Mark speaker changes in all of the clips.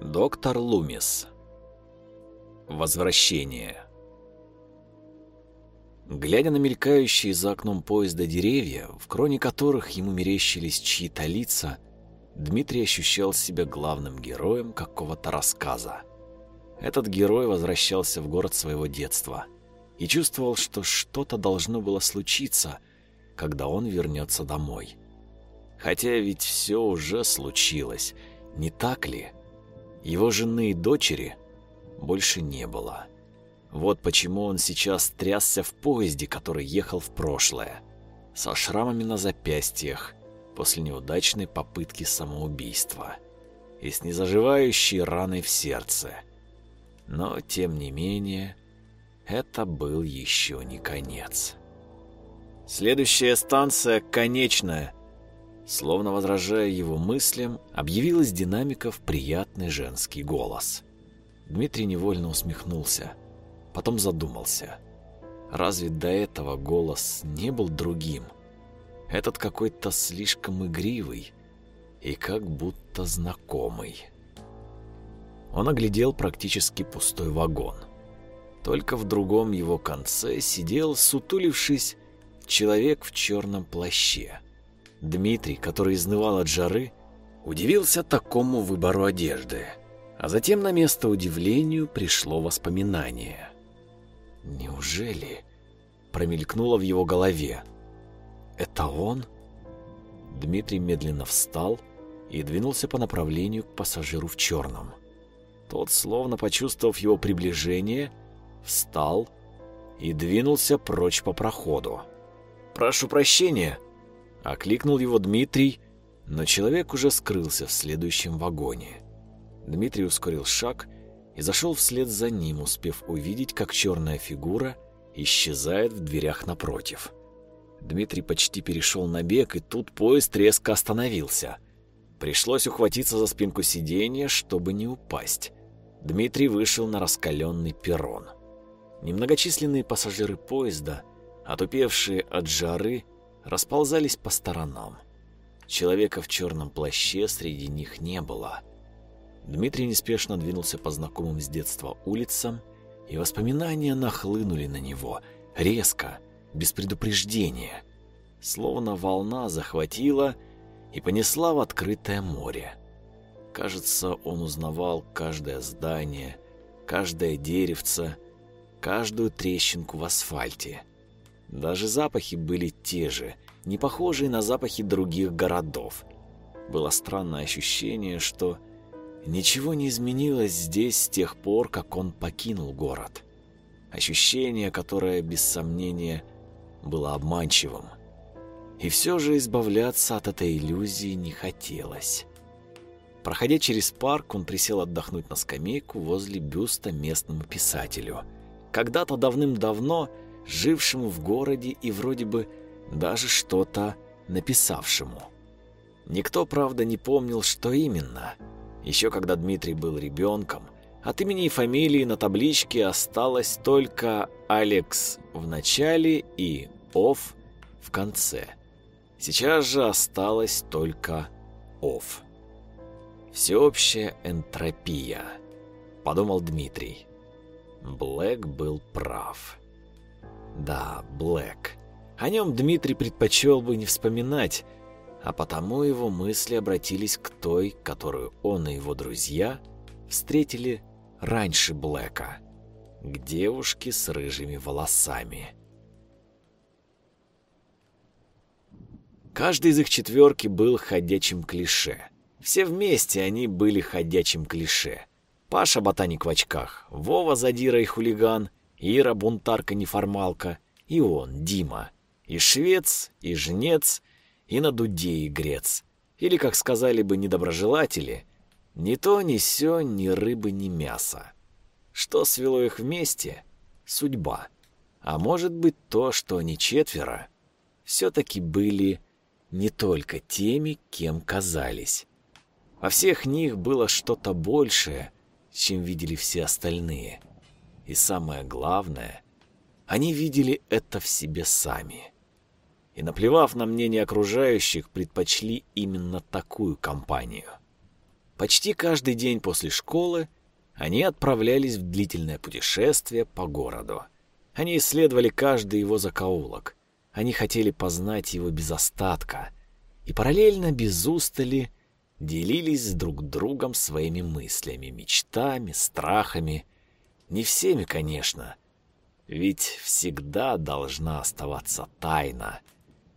Speaker 1: Доктор Лумис. Возвращение. Глядя на мелькающие за окном поезда деревья, в кроне которых ему мерещились чьи-то лица, Дмитрий ощущал себя главным героем какого-то рассказа. Этот герой возвращался в город своего детства и чувствовал, что что-то должно было случиться, когда он вернется домой. Хотя ведь все уже случилось, не так ли? Его жены и дочери больше не было. Вот почему он сейчас трясся в поезде, который ехал в прошлое, со шрамами на запястьях после неудачной попытки самоубийства и с незаживающей раной в сердце. Но, тем не менее, это был еще не конец. Следующая станция конечная Словно возражая его мыслям, объявил из динамиков приятный женский голос. Дмитрий невольно усмехнулся, потом задумался. Разве до этого голос не был другим? Этот какой-то слишком игривый и как будто знакомый. Он оглядел практически пустой вагон. Только в другом его конце сидел, сутулившись, человек в черном плаще. Дмитрий, который изнывал от жары, удивился такому выбору одежды. А затем на место удивлению пришло воспоминание. «Неужели?» — промелькнуло в его голове. «Это он?» Дмитрий медленно встал и двинулся по направлению к пассажиру в черном. Тот, словно почувствовав его приближение, встал и двинулся прочь по проходу. «Прошу прощения», Окликнул его Дмитрий, но человек уже скрылся в следующем вагоне. Дмитрий ускорил шаг и зашел вслед за ним, успев увидеть, как черная фигура исчезает в дверях напротив. Дмитрий почти перешел на бег, и тут поезд резко остановился. Пришлось ухватиться за спинку сиденья, чтобы не упасть. Дмитрий вышел на раскаленный перрон. Немногочисленные пассажиры поезда, отупевшие от жары, расползались по сторонам. Человека в черном плаще среди них не было. Дмитрий неспешно двинулся по знакомым с детства улицам, и воспоминания нахлынули на него, резко, без предупреждения. Словно волна захватила и понесла в открытое море. Кажется, он узнавал каждое здание, каждое деревце, каждую трещинку в асфальте – даже запахи были те же, не похожие на запахи других городов. Было странное ощущение, что ничего не изменилось здесь с тех пор, как он покинул город. Ощущение, которое, без сомнения, было обманчивым. И все же избавляться от этой иллюзии не хотелось. Проходя через парк, он присел отдохнуть на скамейку возле бюста местному писателю. Когда-то давным-давно жившему в городе и вроде бы даже что-то написавшему. Никто, правда, не помнил, что именно. Еще когда Дмитрий был ребенком, от имени и фамилии на табличке осталось только Алекс в начале и Оф в конце. Сейчас же осталось только Оф. Всеобщая энтропия, подумал Дмитрий. Блэк был прав. Да, Блэк. О нем Дмитрий предпочел бы не вспоминать, а потому его мысли обратились к той, которую он и его друзья встретили раньше Блэка, к девушке с рыжими волосами. Каждый из их четверки был ходячим клише. Все вместе они были ходячим клише. Паша ботаник в очках, Вова задира и хулиган, Ира бунтарка-неформалка, и он, Дима, и швец, и жнец, и на дуде игрец. Или, как сказали бы недоброжелатели, ни то, ни сё, ни рыбы, ни мяса. Что свело их вместе? Судьба. А может быть то, что они четверо все-таки были не только теми, кем казались. Во всех них было что-то большее, чем видели все остальные — и самое главное, они видели это в себе сами. И, наплевав на мнение окружающих, предпочли именно такую компанию. Почти каждый день после школы они отправлялись в длительное путешествие по городу. Они исследовали каждый его закоулок. Они хотели познать его без остатка. И параллельно без устали делились друг другом своими мыслями, мечтами, страхами. Не всеми, конечно. Ведь всегда должна оставаться тайна.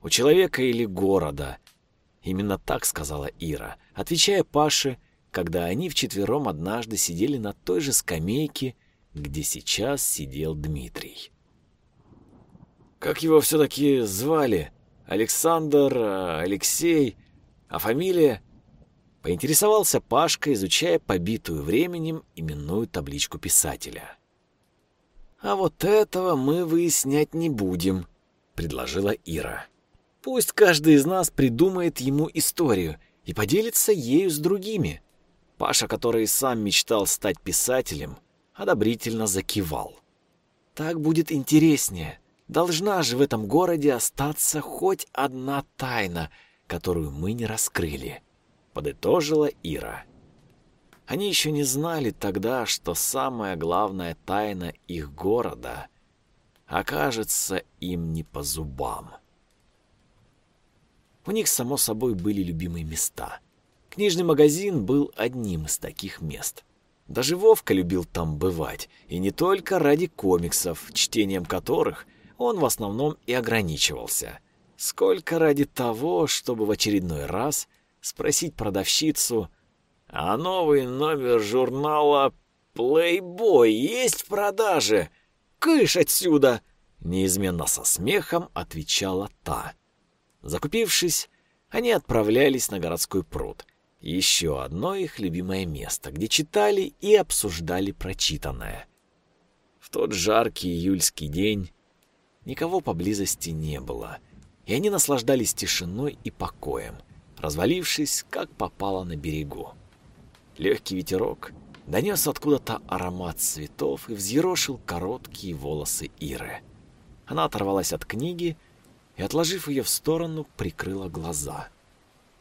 Speaker 1: У человека или города. Именно так сказала Ира, отвечая Паше когда они вчетвером однажды сидели на той же скамейке, где сейчас сидел Дмитрий. «Как его все-таки звали? Александр, э, Алексей, а фамилия?» Поинтересовался Пашка, изучая побитую временем именную табличку писателя. «А вот этого мы выяснять не будем», — предложила Ира. «Пусть каждый из нас придумает ему историю и поделится ею с другими. Паша, который сам мечтал стать писателем, одобрительно закивал. «Так будет интереснее. Должна же в этом городе остаться хоть одна тайна, которую мы не раскрыли», — подытожила Ира. Они еще не знали тогда, что самая главная тайна их города окажется им не по зубам. У них, само собой, были любимые места — Книжный магазин был одним из таких мест. Даже Вовка любил там бывать, и не только ради комиксов, чтением которых он в основном и ограничивался, сколько ради того, чтобы в очередной раз спросить продавщицу, «А новый номер журнала Playboy есть в продаже? Кыш отсюда!» Неизменно со смехом отвечала та. Закупившись, они отправлялись на городской пруд — еще одно их любимое место, где читали и обсуждали прочитанное. В тот жаркий июльский день никого поблизости не было, и они наслаждались тишиной и покоем, развалившись, как попало на берегу. Легкий ветерок донес откуда-то аромат цветов и взъерошил короткие волосы Иры. Она оторвалась от книги и, отложив ее в сторону, прикрыла глаза.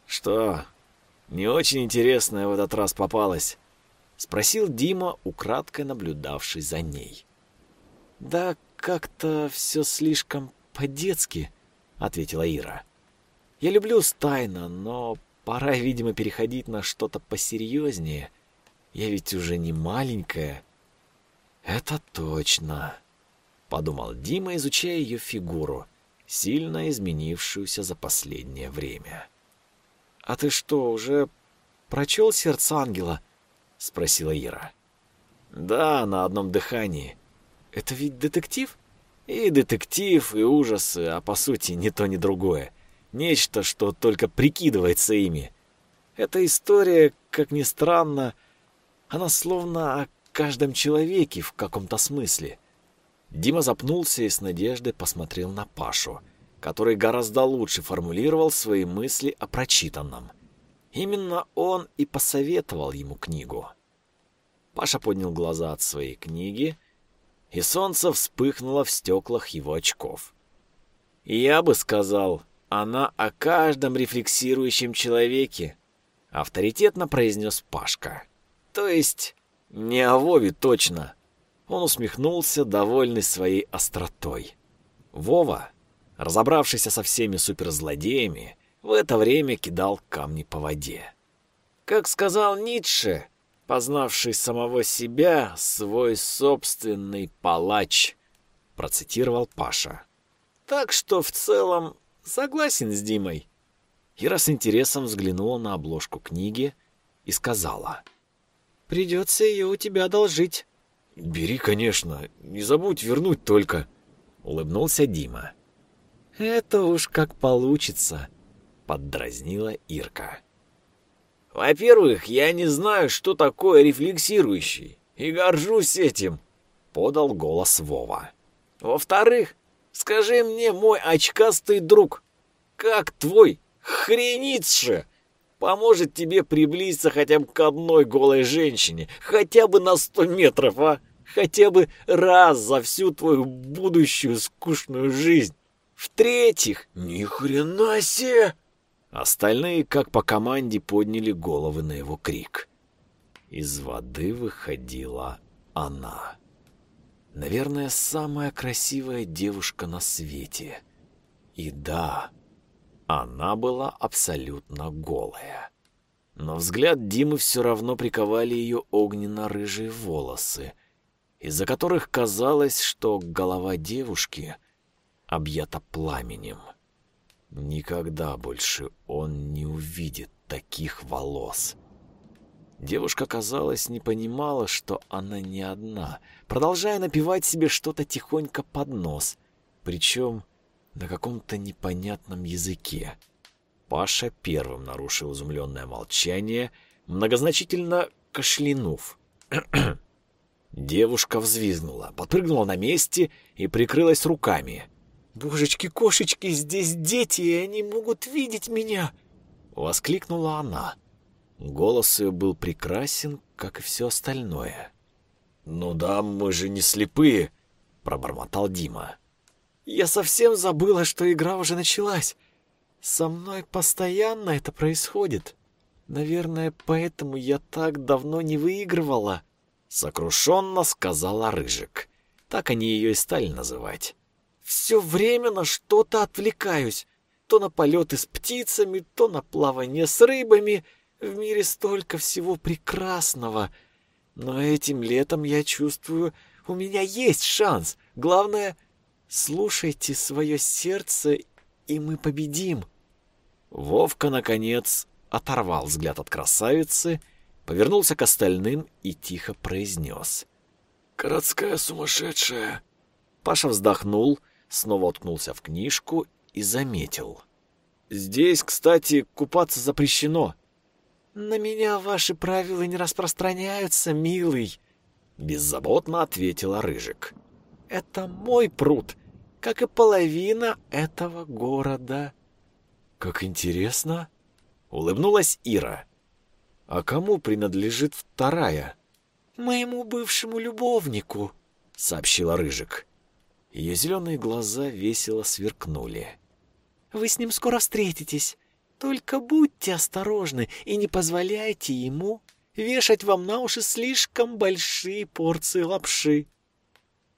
Speaker 1: «Что, не очень интересная в этот раз попалась?» — спросил Дима, украдкой наблюдавший за ней. «Да как-то все слишком по-детски», — ответила Ира. «Я люблю Стайна, но пора, видимо, переходить на что-то посерьезнее. Я ведь уже не маленькая». «Это точно», — подумал Дима, изучая ее фигуру, сильно изменившуюся за последнее время. «А ты что, уже прочел сердце ангела?» — спросила Ира. «Да, на одном дыхании. Это ведь детектив?» «И детектив, и ужасы, а по сути ни то, ни другое. Нечто, что только прикидывается ими. Эта история, как ни странно, она словно о каждом человеке в каком-то смысле». Дима запнулся и с надеждой посмотрел на Пашу — который гораздо лучше формулировал свои мысли о прочитанном. Именно он и посоветовал ему книгу. Паша поднял глаза от своей книги, и солнце вспыхнуло в стеклах его очков. «Я бы сказал, она о каждом рефлексирующем человеке», — авторитетно произнес Пашка. «То есть не о Вове точно». Он усмехнулся, довольный своей остротой. Вова разобравшись со всеми суперзлодеями, в это время кидал камни по воде. Как сказал Ницше, познавший самого себя, свой собственный палач, процитировал Паша. Так что в целом согласен с Димой. Ира с интересом взглянула на обложку книги и сказала. «Придется ее у тебя одолжить». «Бери, конечно, не забудь вернуть только», — улыбнулся Дима. «Это уж как получится», — поддразнила Ирка. «Во-первых, я не знаю, что такое рефлексирующий, и горжусь этим», — подал голос Вова. «Во-вторых, скажи мне, мой очкастый друг, как твой хренитше поможет тебе приблизиться хотя бы к одной голой женщине, хотя бы на сто метров, а? Хотя бы раз за всю твою будущую скучную жизнь». В-третьих, ни хрена себе! Остальные, как по команде, подняли головы на его крик. из воды выходила она. Наверное, самая красивая девушка на свете. И да, она была абсолютно голая. Но взгляд Димы все равно приковали ее огненно-рыжие волосы, из-за которых казалось, что голова девушки объята пламенем. Никогда больше он не увидит таких волос. Девушка, казалось, не понимала, что она не одна, продолжая напевать себе что-то тихонько под нос, причем на каком-то непонятном языке. Паша первым нарушил изумленное молчание, многозначительно кашлянув. Девушка взвизгнула, подпрыгнула на месте и прикрылась руками.
Speaker 2: «Божечки-кошечки, здесь дети, и они могут видеть меня!»
Speaker 1: Воскликнула она. Голос ее был прекрасен, как и все остальное. «Ну да, мы же не слепые!» — пробормотал Дима.
Speaker 2: «Я совсем забыла, что игра уже началась. Со мной постоянно это происходит. Наверное, поэтому я так давно не выигрывала.
Speaker 1: Сокрушенно сказала Рыжик. Так они ее и стали называть.
Speaker 2: Все время на что-то отвлекаюсь. То на полеты с птицами, то на плавание с рыбами. В мире столько всего прекрасного. Но этим летом я чувствую, у меня есть шанс. Главное, слушайте свое сердце, и мы победим.
Speaker 1: Вовка, наконец, оторвал взгляд от красавицы, повернулся к остальным и тихо произнес.
Speaker 3: «Городская сумасшедшая!»
Speaker 1: Паша вздохнул, снова уткнулся в книжку и заметил. «Здесь, кстати, купаться запрещено».
Speaker 2: «На меня ваши правила не распространяются, милый», — беззаботно ответила Рыжик. «Это мой пруд, как и половина этого города».
Speaker 1: «Как интересно!» — улыбнулась Ира. «А кому принадлежит вторая?»
Speaker 2: «Моему бывшему любовнику», — сообщила Рыжик.
Speaker 1: Ее зеленые глаза весело сверкнули.
Speaker 2: «Вы с ним скоро встретитесь. Только будьте осторожны и не позволяйте ему вешать вам на уши слишком большие порции лапши».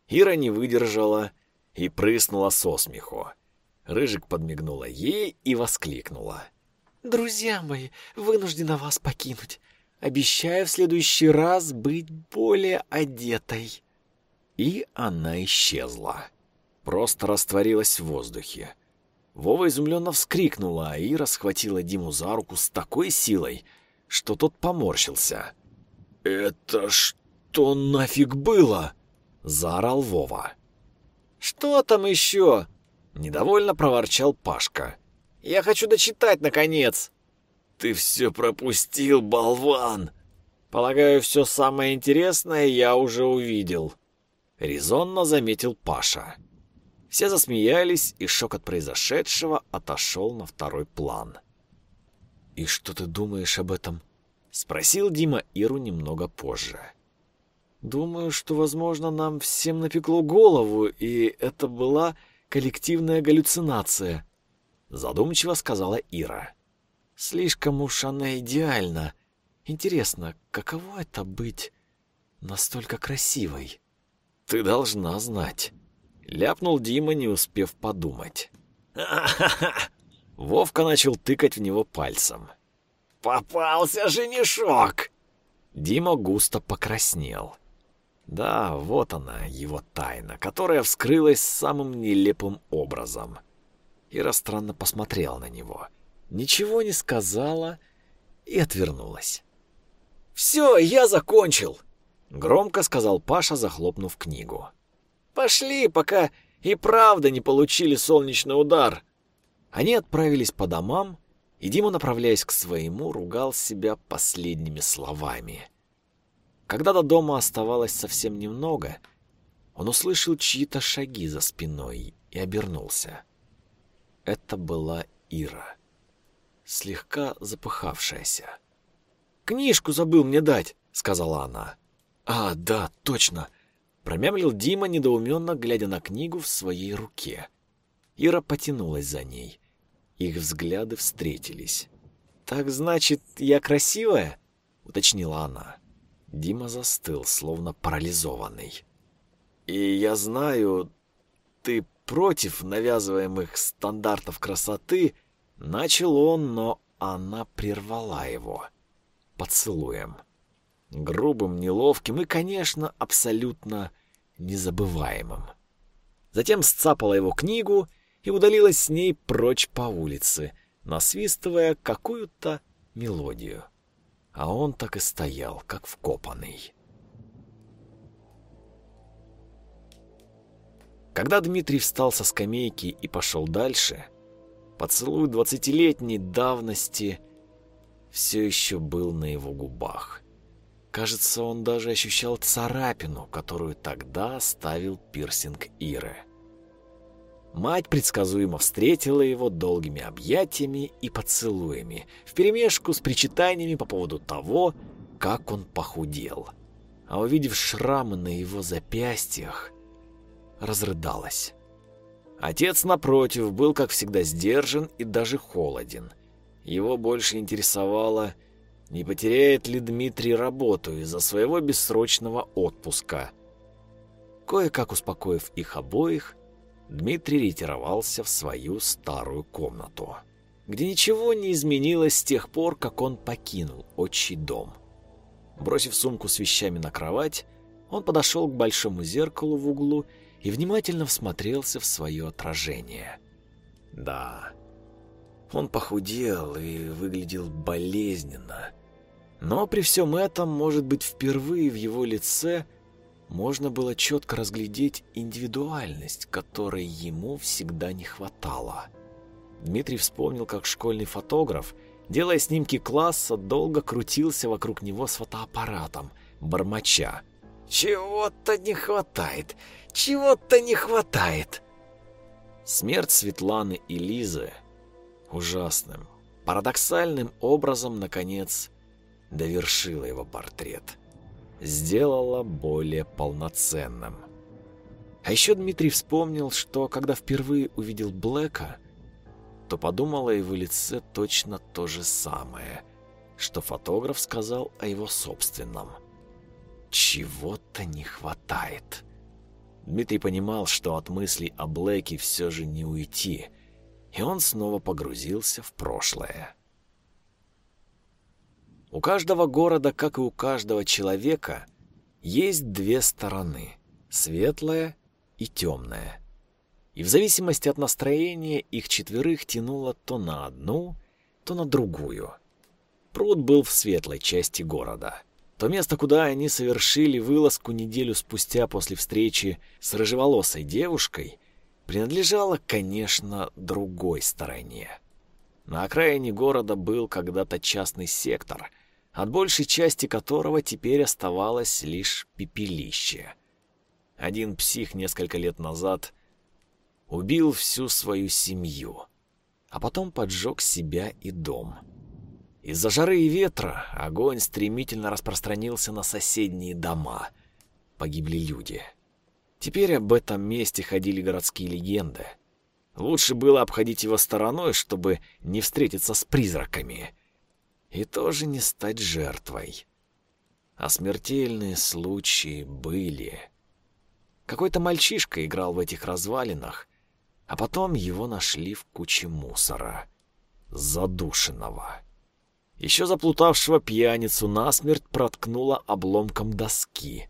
Speaker 1: Ира не выдержала и прыснула со смеху. Рыжик подмигнула ей и воскликнула.
Speaker 2: «Друзья мои, вынуждена вас покинуть. Обещаю в следующий раз быть более одетой».
Speaker 1: И она исчезла. Просто растворилась в воздухе. Вова изумленно вскрикнула, а Ира схватила Диму за руку с такой силой, что тот поморщился. «Это что нафиг было?» — заорал Вова.
Speaker 2: «Что там еще?»
Speaker 1: Недовольно проворчал Пашка.
Speaker 2: «Я хочу дочитать, наконец!»
Speaker 3: «Ты все пропустил, болван!»
Speaker 2: «Полагаю, все самое интересное я уже увидел», —
Speaker 1: резонно заметил Паша. Все засмеялись, и шок от произошедшего отошел на второй план. «И что ты думаешь об этом?» — спросил Дима Иру немного позже.
Speaker 2: «Думаю, что, возможно, нам всем напекло голову, и это была коллективная галлюцинация», — задумчиво сказала Ира. «Слишком уж она идеальна. Интересно, каково это быть настолько красивой?»
Speaker 1: «Ты должна знать», — ляпнул Дима, не успев подумать. Вовка начал тыкать в него пальцем.
Speaker 3: «Попался женишок!»
Speaker 1: Дима густо покраснел. Да, вот она, его тайна, которая вскрылась самым нелепым образом. Ира странно посмотрела на него, ничего не сказала и отвернулась.
Speaker 2: «Все, я закончил!»
Speaker 1: — громко сказал Паша, захлопнув книгу.
Speaker 2: «Пошли, пока и правда не получили солнечный удар!»
Speaker 1: Они отправились по домам, и Дима, направляясь к своему, ругал себя последними словами — когда до дома оставалось совсем немного, он услышал чьи-то шаги за спиной и обернулся. Это была Ира, слегка запыхавшаяся.
Speaker 2: «Книжку забыл мне дать», — сказала она.
Speaker 1: «А, да, точно», — промямлил Дима, недоуменно глядя на книгу в своей руке. Ира потянулась за ней. Их взгляды встретились.
Speaker 2: «Так значит, я красивая?»
Speaker 1: — уточнила она. Дима застыл, словно парализованный.
Speaker 2: «И я знаю, ты против навязываемых стандартов красоты», — начал он, но она прервала его поцелуем. Грубым, неловким и, конечно, абсолютно незабываемым. Затем сцапала его книгу и удалилась с ней прочь по улице, насвистывая какую-то мелодию. А он так и стоял, как вкопанный. Когда Дмитрий встал со скамейки и пошел дальше, поцелуй двадцатилетней давности все еще был на его губах. Кажется, он даже ощущал царапину, которую тогда оставил пирсинг Иры. Мать предсказуемо встретила его долгими объятиями и поцелуями, вперемешку с причитаниями по поводу того, как он похудел. А увидев шрамы на его запястьях, разрыдалась. Отец, напротив, был, как всегда, сдержан и даже холоден. Его больше интересовало, не потеряет ли Дмитрий работу из-за своего бессрочного отпуска. Кое-как успокоив их обоих, Дмитрий ретировался в свою старую комнату, где ничего не изменилось с тех пор, как он покинул отчий дом. Бросив сумку с вещами на кровать, он подошел к большому зеркалу в углу и внимательно всмотрелся в свое отражение. Да, он похудел и выглядел болезненно. Но при всем этом, может быть, впервые в его лице можно было четко разглядеть индивидуальность, которой ему всегда не хватало. Дмитрий вспомнил, как школьный фотограф, делая снимки класса, долго крутился вокруг него с фотоаппаратом, бормоча. «Чего-то не хватает! Чего-то не хватает!» Смерть Светланы и Лизы ужасным, парадоксальным образом, наконец, довершила его портрет. Сделала более полноценным. А еще Дмитрий вспомнил, что когда впервые увидел Блэка, то подумал о его лице точно то же самое, что фотограф сказал о его собственном. Чего-то не хватает. Дмитрий понимал, что от мыслей о Блэке все же не уйти, и он снова погрузился в прошлое. У каждого города, как и у каждого человека, есть две стороны — светлая и темная. И в зависимости от настроения их четверых тянуло то на одну, то на другую. Пруд был в светлой части города. То место, куда они совершили вылазку неделю спустя после встречи с рыжеволосой девушкой, принадлежало, конечно, другой стороне. На окраине города был когда-то частный сектор, от большей части которого теперь оставалось лишь пепелище. Один псих несколько лет назад убил всю свою семью, а потом поджег себя и дом. Из-за жары и ветра огонь стремительно распространился на соседние дома. Погибли люди. Теперь об этом месте ходили городские легенды. Лучше было обходить его стороной, чтобы не встретиться с призраками и тоже не стать жертвой. А смертельные случаи были. Какой-то мальчишка играл в этих развалинах, а потом его нашли в куче мусора. Задушенного. Еще заплутавшего пьяницу насмерть проткнуло обломком доски.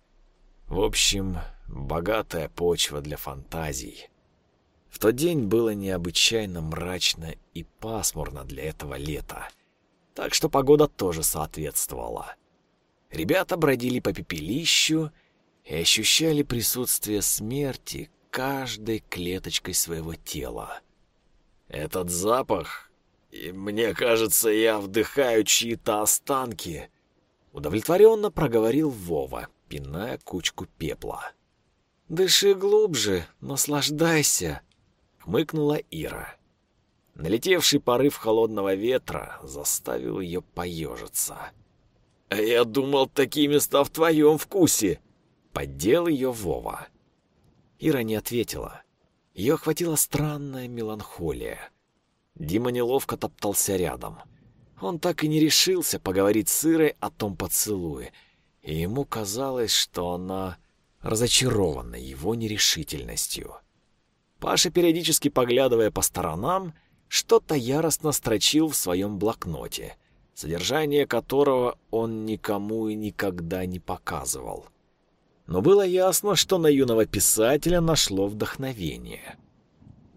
Speaker 2: В общем, богатая почва для фантазий. В тот день было необычайно мрачно и пасмурно для этого лета так что погода тоже соответствовала. Ребята бродили по пепелищу и ощущали присутствие смерти каждой клеточкой своего тела. Этот запах, и мне кажется, я вдыхаю чьи-то останки, удовлетворенно проговорил Вова, пиная кучку пепла. «Дыши глубже, наслаждайся», — хмыкнула Ира. Налетевший порыв холодного ветра заставил ее поежиться. «А я думал, такие места в твоем вкусе!» Поддел ее Вова. Ира не ответила. Ее охватила странная меланхолия. Дима неловко топтался рядом. Он так и не решился поговорить с Ирой о том поцелуе,
Speaker 1: и ему казалось, что она разочарована его нерешительностью. Паша, периодически поглядывая по сторонам, что-то яростно строчил в своем блокноте, содержание которого он никому и никогда не показывал. Но было ясно, что на юного писателя нашло вдохновение.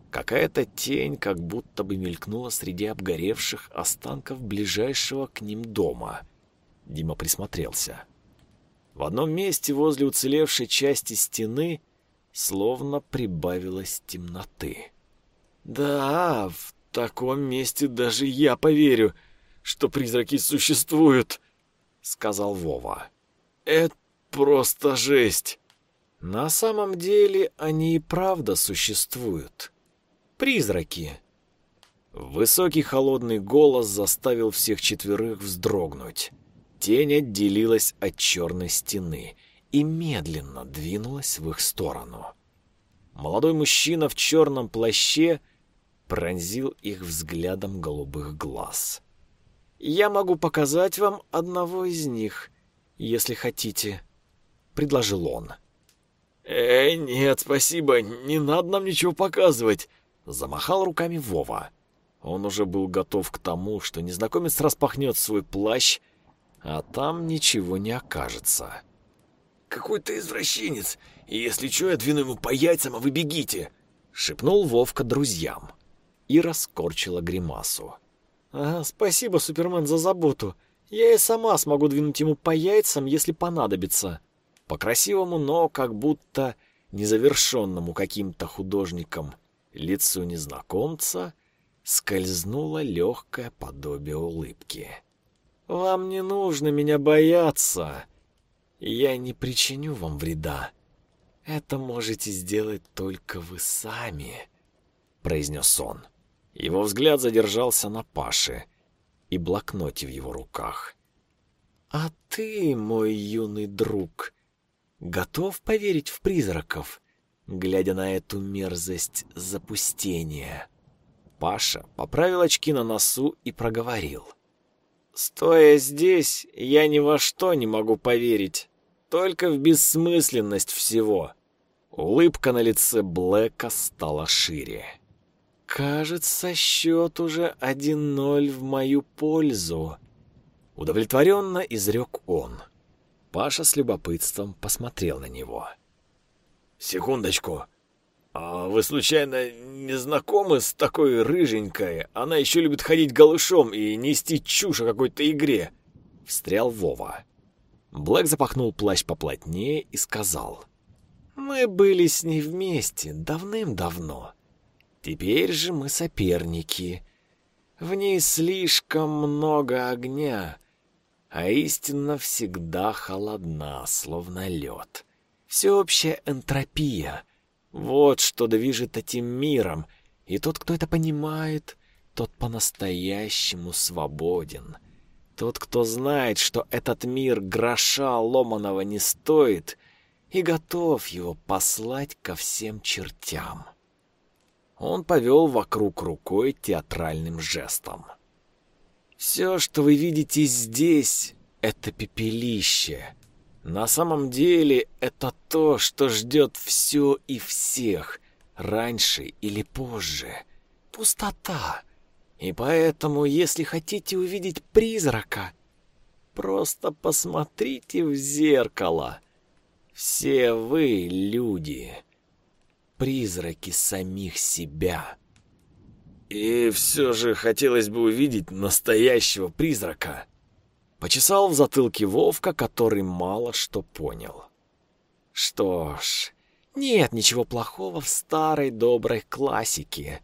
Speaker 1: Какая-то тень как будто бы мелькнула среди обгоревших останков ближайшего к ним дома. Дима присмотрелся. В одном месте возле уцелевшей части стены словно прибавилось темноты.
Speaker 3: «Да, в таком месте даже я поверю, что призраки существуют», — сказал Вова. «Это просто жесть».
Speaker 1: На самом деле они и правда существуют. Призраки. Высокий холодный голос заставил всех четверых вздрогнуть. Тень отделилась от черной стены и медленно двинулась в их сторону. Молодой мужчина в черном плаще пронзил их взглядом голубых глаз. «Я могу показать вам одного из них, если хотите», — предложил он.
Speaker 3: «Эй, нет, спасибо, не надо нам ничего показывать», —
Speaker 1: замахал руками Вова. Он уже был готов к тому, что незнакомец распахнет свой плащ а там ничего не окажется.
Speaker 3: «Какой-то извращенец, и если что, я двину ему по яйцам, а вы бегите!»
Speaker 1: — шепнул Вовка друзьям и раскорчила гримасу.
Speaker 2: «Ага, спасибо, Супермен, за заботу. Я и сама смогу двинуть ему по яйцам, если понадобится».
Speaker 1: По красивому, но как будто незавершенному каким-то художником лицу незнакомца скользнуло легкое подобие улыбки.
Speaker 2: Вам не нужно меня бояться. Я не причиню вам вреда. Это можете сделать только вы сами, произнес он.
Speaker 1: Его взгляд задержался на Паше и блокноте в его руках.
Speaker 2: А ты, мой юный друг, готов поверить в призраков, глядя на эту мерзость запустения?
Speaker 1: Паша поправил очки на носу и проговорил.
Speaker 2: — Стоя здесь, я ни во что не могу поверить. Только в бессмысленность всего.
Speaker 1: Улыбка на лице Блэка стала шире.
Speaker 2: «Кажется, счет уже 1-0 в мою пользу», —
Speaker 1: удовлетворенно изрек он. Паша с любопытством посмотрел на него.
Speaker 3: «Секундочку. А вы, случайно, не знакомы с такой рыженькой? Она еще любит ходить голышом и нести чушь о какой-то игре».
Speaker 1: Встрял Вова. Блэк запахнул плащ поплотнее и сказал.
Speaker 2: «Мы были с ней вместе давным-давно. Теперь же мы соперники. В ней слишком много огня, а истина всегда холодна, словно лед. Всеобщая энтропия — вот что движет этим миром, и тот, кто это понимает, тот по-настоящему свободен. Тот, кто знает, что этот мир гроша ломаного не стоит, и готов его послать ко всем чертям. Он повел вокруг рукой театральным жестом. «Все, что вы видите здесь, — это пепелище, на самом деле это то, что ждет все и всех, раньше или позже. Пустота. И поэтому, если хотите увидеть призрака, просто посмотрите в зеркало. Все вы люди, призраки самих себя.
Speaker 3: И все же хотелось бы увидеть настоящего призрака.
Speaker 1: Почесал в затылке Вовка, который мало что понял. Что ж, нет ничего плохого в старой доброй классике.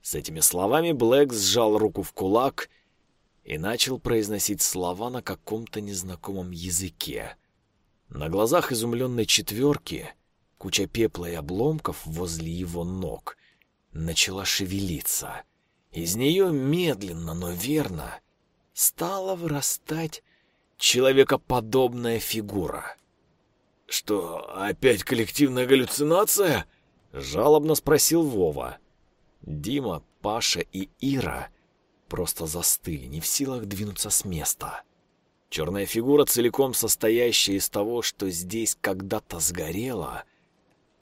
Speaker 1: С этими словами Блэк сжал руку в кулак и начал произносить слова на каком-то незнакомом языке. На глазах изумленной четверки куча пепла и обломков возле его ног начала шевелиться. Из нее медленно, но верно — стала вырастать человекоподобная фигура.
Speaker 3: «Что, опять коллективная галлюцинация?» — жалобно спросил Вова.
Speaker 1: Дима, Паша и Ира просто застыли, не в силах двинуться с места. Черная фигура, целиком состоящая из того, что здесь когда-то сгорело,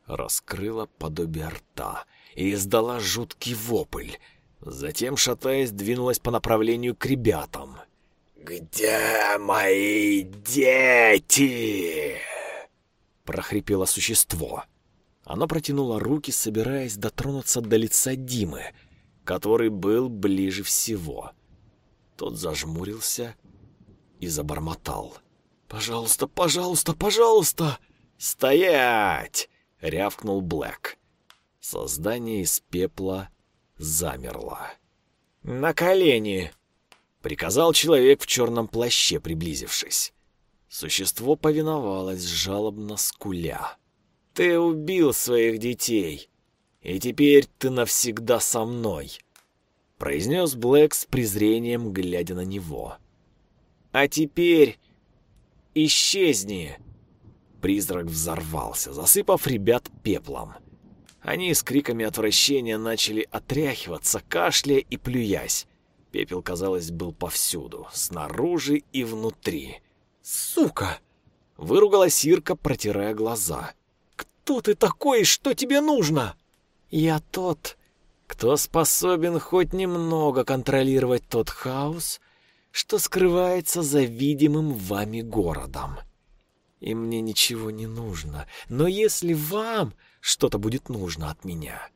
Speaker 1: раскрыла подобие рта и издала жуткий вопль. Затем, шатаясь, двинулась по направлению к ребятам. «Где мои дети?» прохрипело существо. Оно протянуло руки, собираясь дотронуться до лица Димы, который был ближе всего. Тот зажмурился и забормотал. «Пожалуйста, пожалуйста, пожалуйста!» «Стоять!» — рявкнул Блэк. Создание из пепла замерло. «На колени!» — приказал человек в черном плаще, приблизившись. Существо повиновалось, жалобно скуля. «Ты убил своих детей, и теперь ты навсегда со мной», — произнес Блэк с презрением, глядя на него. «А теперь исчезни!» Призрак взорвался, засыпав ребят пеплом. Они с криками отвращения начали отряхиваться, кашляя и плюясь. Пепел, казалось, был повсюду, снаружи и внутри. «Сука!» — выругалась Ирка, протирая глаза. «Кто ты такой и что тебе нужно?» «Я тот, кто способен хоть немного контролировать тот хаос, что скрывается за видимым вами городом. И мне ничего не нужно, но если вам что-то будет нужно от меня,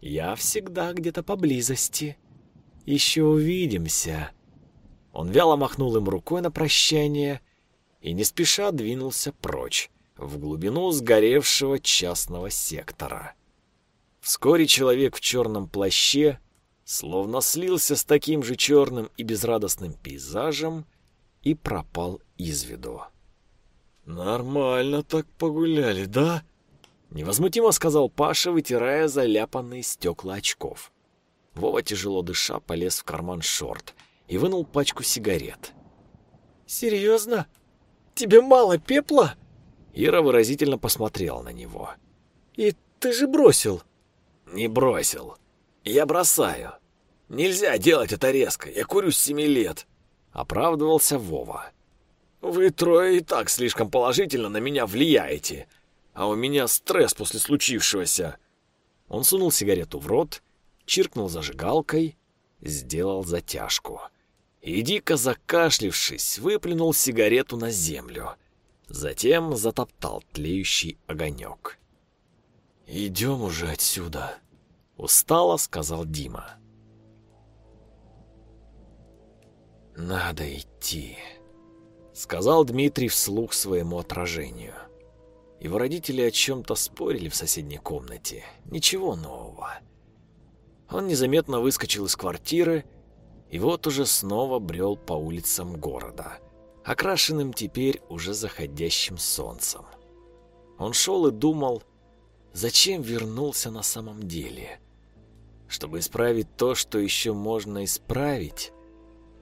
Speaker 1: я всегда где-то поблизости. Еще увидимся». Он вяло махнул им рукой на прощание и не спеша двинулся прочь, в глубину сгоревшего частного сектора. Вскоре человек в черном плаще словно слился с таким же черным и безрадостным пейзажем и пропал из виду.
Speaker 3: «Нормально так погуляли, да?»
Speaker 1: Невозмутимо сказал Паша, вытирая заляпанные стекла очков. Вова, тяжело дыша, полез в карман шорт и вынул пачку сигарет.
Speaker 2: «Серьезно?» Тебе мало пепла?»
Speaker 1: Ира выразительно посмотрела на него.
Speaker 2: «И ты же бросил».
Speaker 1: «Не бросил. Я бросаю. Нельзя делать это резко. Я курю с семи лет», — оправдывался Вова. «Вы трое и так слишком положительно на меня влияете, а у меня стресс после случившегося». Он сунул сигарету в рот, чиркнул зажигалкой, сделал затяжку и, дико закашлившись, выплюнул сигарету на землю. Затем затоптал тлеющий огонек. «Идем уже отсюда», — устало сказал Дима. «Надо идти», — сказал Дмитрий вслух своему отражению. Его родители о чем-то спорили в соседней комнате. Ничего нового. Он незаметно выскочил из квартиры и вот уже снова брел по улицам города, окрашенным теперь уже заходящим солнцем. Он шел и думал, зачем вернулся на самом деле. Чтобы исправить то, что еще можно исправить,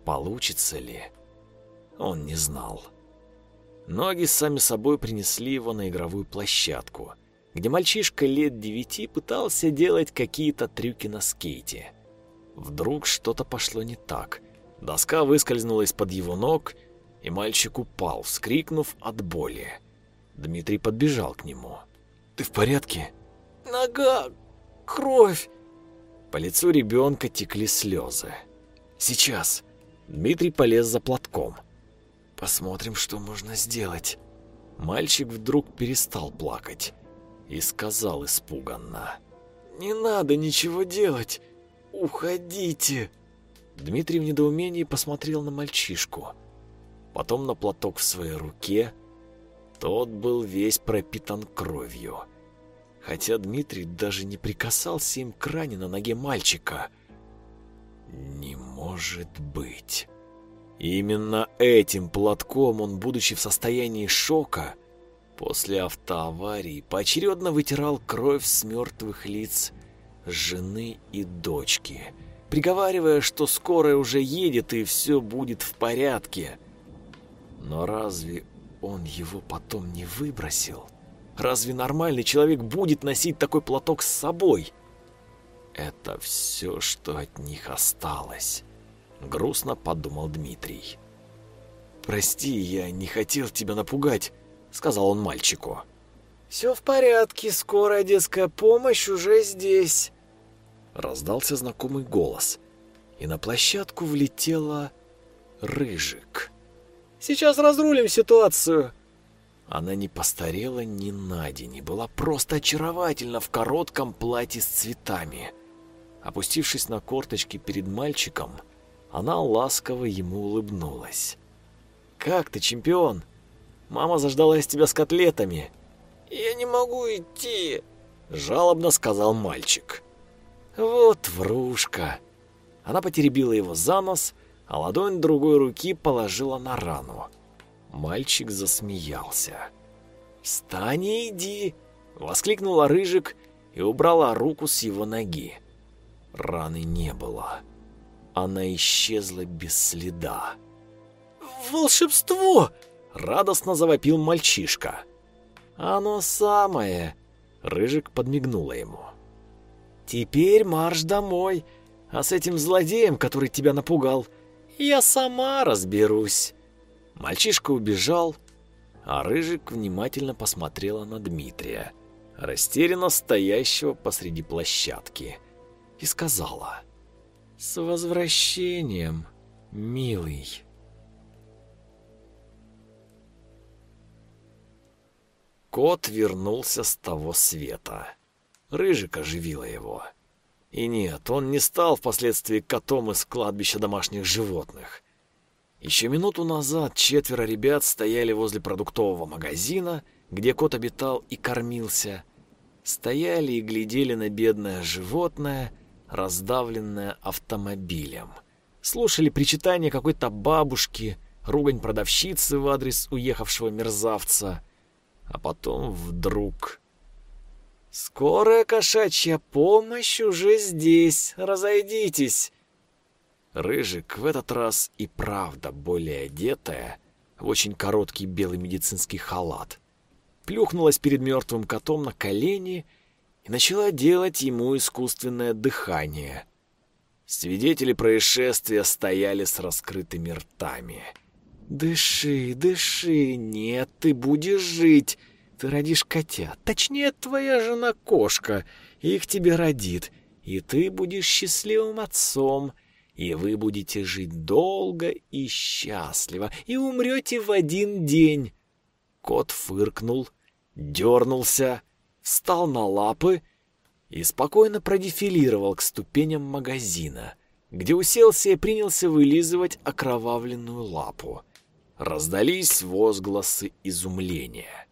Speaker 1: получится ли, он не знал. Ноги сами собой принесли его на игровую площадку, где мальчишка лет девяти пытался делать какие-то трюки на скейте – Вдруг что-то пошло не так. Доска выскользнула из-под его ног, и мальчик упал, вскрикнув от боли. Дмитрий подбежал к нему. «Ты в порядке?»
Speaker 2: «Нога! Кровь!»
Speaker 1: По лицу ребенка текли слезы. «Сейчас!» Дмитрий полез за платком. «Посмотрим, что можно сделать». Мальчик вдруг перестал плакать и сказал испуганно.
Speaker 2: «Не надо ничего делать. «Уходите!»
Speaker 1: Дмитрий в недоумении посмотрел на мальчишку. Потом на платок в своей руке. Тот был весь пропитан кровью. Хотя Дмитрий даже не прикасался им к ране на ноге мальчика. Не может быть. Именно этим платком он, будучи в состоянии шока, после автоаварии поочередно вытирал кровь с мертвых лиц жены и дочки, приговаривая, что скоро уже едет и все будет в порядке. Но разве он его потом не выбросил? Разве нормальный человек будет носить такой платок с собой? Это все, что от них осталось, грустно подумал Дмитрий.
Speaker 3: прости, я не хотел тебя напугать», — сказал он мальчику.
Speaker 2: «Все в порядке, скорая детская помощь уже здесь», —
Speaker 1: раздался знакомый голос, и на площадку влетела Рыжик.
Speaker 2: «Сейчас разрулим ситуацию»,
Speaker 1: она не постарела ни на день и была просто очаровательна в коротком платье с цветами. Опустившись на корточки перед мальчиком, она ласково ему улыбнулась. «Как ты, чемпион? Мама заждалась тебя с котлетами».
Speaker 2: «Я не могу идти», —
Speaker 1: жалобно сказал мальчик. «Вот врушка». Она потеребила его за нос, а ладонь другой руки положила на рану. Мальчик засмеялся. «Встань и иди!» — воскликнула Рыжик и убрала руку с его ноги. Раны не было. Она исчезла без следа.
Speaker 2: «Волшебство!»
Speaker 1: — радостно завопил мальчишка. «Оно самое!» — Рыжик подмигнула ему. «Теперь марш домой, а с этим злодеем, который тебя напугал, я сама разберусь». Мальчишка убежал, а Рыжик внимательно посмотрела на Дмитрия, растерянно стоящего посреди площадки, и сказала «С возвращением, милый». Кот вернулся с того света. Рыжик оживила его. И нет, он не стал впоследствии котом из кладбища домашних животных. Еще минуту назад четверо ребят стояли возле продуктового магазина, где кот обитал и кормился. Стояли и глядели на бедное животное, раздавленное автомобилем. Слушали причитания какой-то бабушки, ругань продавщицы в адрес уехавшего мерзавца. А потом вдруг... «Скорая кошачья помощь уже здесь, разойдитесь!» Рыжик в этот раз и правда более одетая, в очень короткий белый медицинский халат, плюхнулась перед мертвым котом на колени и начала делать ему искусственное дыхание. Свидетели происшествия стояли с раскрытыми ртами. «Дыши, дыши, нет, ты будешь жить, ты родишь котят, точнее, твоя жена кошка, их тебе родит, и ты будешь счастливым отцом» и вы будете жить долго и счастливо, и умрете в один день. Кот фыркнул, дернулся, встал на лапы и спокойно продефилировал к ступеням магазина, где уселся и принялся вылизывать окровавленную лапу. Раздались возгласы изумления.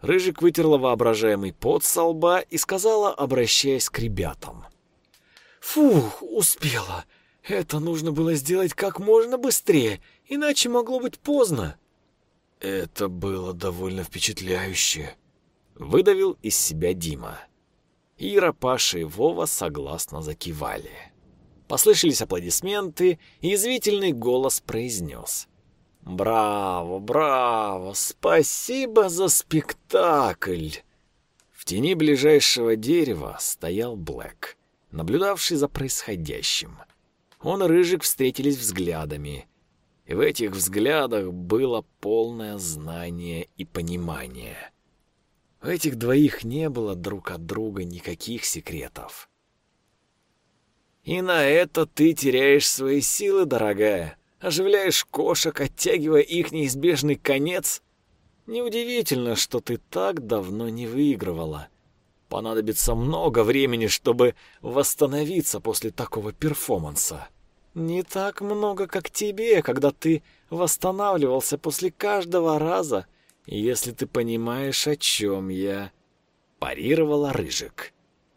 Speaker 1: Рыжик вытерла воображаемый пот со лба и сказала, обращаясь к ребятам. «Фух, успела. Это нужно было сделать как можно быстрее, иначе могло быть поздно. Это было довольно впечатляюще. Выдавил из себя Дима. Ира, Паша и Вова согласно закивали. Послышались аплодисменты, и извительный голос произнес. «Браво, браво! Спасибо за спектакль!» В тени ближайшего дерева стоял Блэк, наблюдавший за происходящим. Он и Рыжик встретились взглядами. И в этих взглядах было полное знание и понимание. У этих двоих не было друг от друга никаких секретов. «И на это ты теряешь свои силы, дорогая, оживляешь кошек, оттягивая их неизбежный конец? Неудивительно, что ты так давно не выигрывала. Понадобится много времени, чтобы восстановиться после такого перформанса. Не так много, как тебе, когда ты восстанавливался после каждого раза, если ты понимаешь, о чем я. Парировала Рыжик.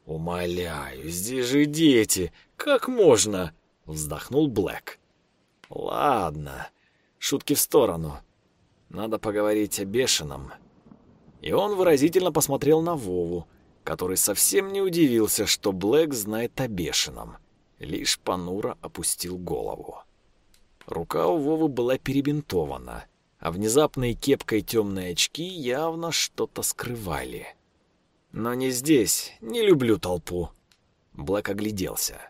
Speaker 1: «Умоляю, здесь же дети! Как можно?» Вздохнул Блэк. «Ладно, шутки в сторону. Надо поговорить о бешеном». И он выразительно посмотрел на Вову, который совсем не удивился, что Блэк знает о бешеном, лишь понуро опустил голову. Рука у Вовы была перебинтована, а внезапные кепкой темные очки явно что-то скрывали. Но не здесь, не люблю толпу. Блэк огляделся.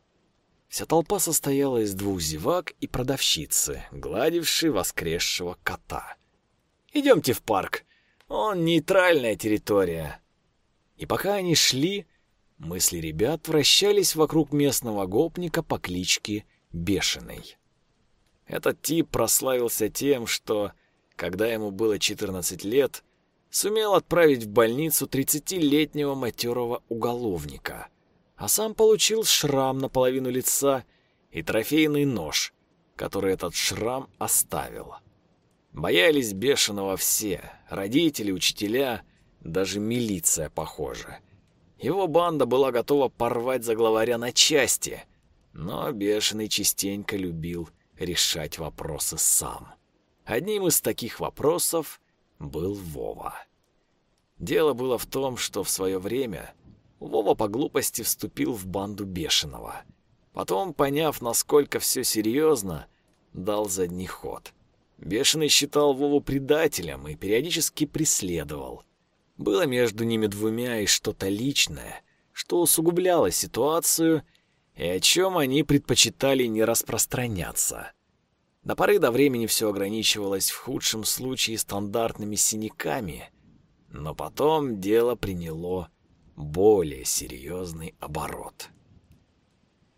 Speaker 1: Вся толпа состояла из двух зевак и продавщицы, гладившей воскресшего кота.
Speaker 2: «Идемте в парк. Он нейтральная территория».
Speaker 1: И пока они шли, мысли ребят вращались вокруг местного гопника по кличке Бешеный. Этот тип прославился тем, что, когда ему было 14 лет, сумел отправить в больницу 30-летнего матерого уголовника, а сам получил шрам на половину лица и трофейный нож, который этот шрам оставил. Боялись бешеного все, родители, учителя, даже милиция, похоже. Его банда была готова порвать за главаря на части, но бешеный частенько любил решать вопросы сам. Одним из таких вопросов был Вова. Дело было в том, что в свое время Вова по глупости вступил в банду Бешеного. Потом, поняв, насколько все серьезно, дал задний ход. Бешеный считал Вову предателем и периодически преследовал. Было между ними двумя и что-то личное, что усугубляло ситуацию и о чем они предпочитали не распространяться. До поры до времени все ограничивалось в худшем случае стандартными синяками, но потом дело приняло более серьезный оборот.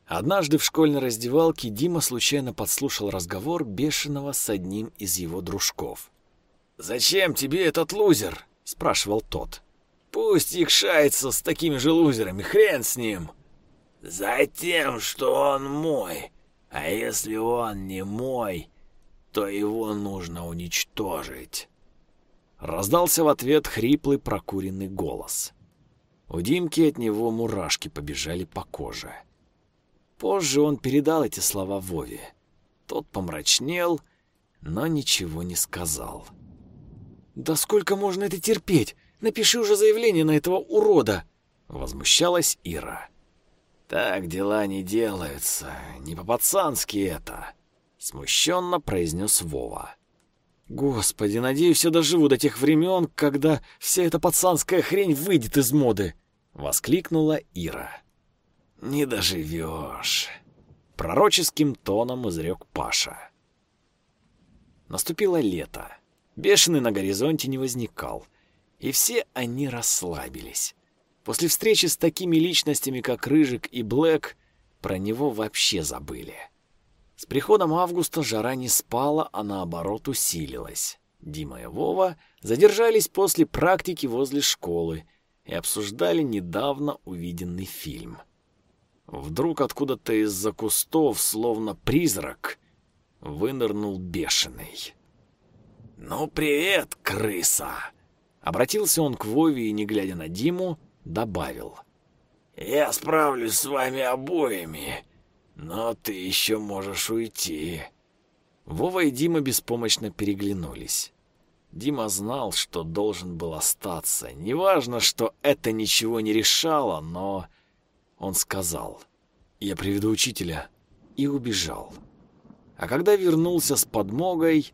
Speaker 1: Однажды в школьной раздевалке Дима случайно подслушал разговор Бешеного с одним из его дружков.
Speaker 3: «Зачем тебе этот лузер?» — спрашивал тот. «Пусть якшается с такими же лузерами, хрен с ним!»
Speaker 4: «Затем, что он мой, а если он не мой, то его нужно уничтожить».
Speaker 1: Раздался в ответ хриплый прокуренный голос. У Димки от него мурашки побежали по коже. Позже он передал эти слова Вове. Тот помрачнел, но ничего не сказал.
Speaker 2: «Да сколько можно это терпеть? Напиши уже заявление на этого урода!»
Speaker 1: Возмущалась Ира.
Speaker 3: «Так дела не делаются, не по-пацански это», — смущенно произнес Вова.
Speaker 2: «Господи, надеюсь, я доживу до тех времен, когда вся эта пацанская хрень выйдет из моды!»
Speaker 1: — воскликнула Ира.
Speaker 3: «Не доживешь», —
Speaker 1: пророческим тоном изрек Паша. Наступило лето. Бешеный на горизонте не возникал, и все они расслабились. После встречи с такими личностями, как Рыжик и Блэк, про него вообще забыли. С приходом августа жара не спала, а наоборот усилилась. Дима и Вова задержались после практики возле школы и обсуждали недавно увиденный фильм. Вдруг откуда-то из-за кустов, словно призрак, вынырнул бешеный.
Speaker 4: «Ну, привет, крыса!»
Speaker 1: Обратился он к Вове и, не глядя на Диму, добавил.
Speaker 4: «Я справлюсь с вами обоими, но ты еще можешь уйти».
Speaker 1: Вова и Дима беспомощно переглянулись. Дима знал, что должен был остаться. Неважно, что это ничего не решало, но он сказал «Я приведу учителя» и убежал. А когда вернулся с подмогой,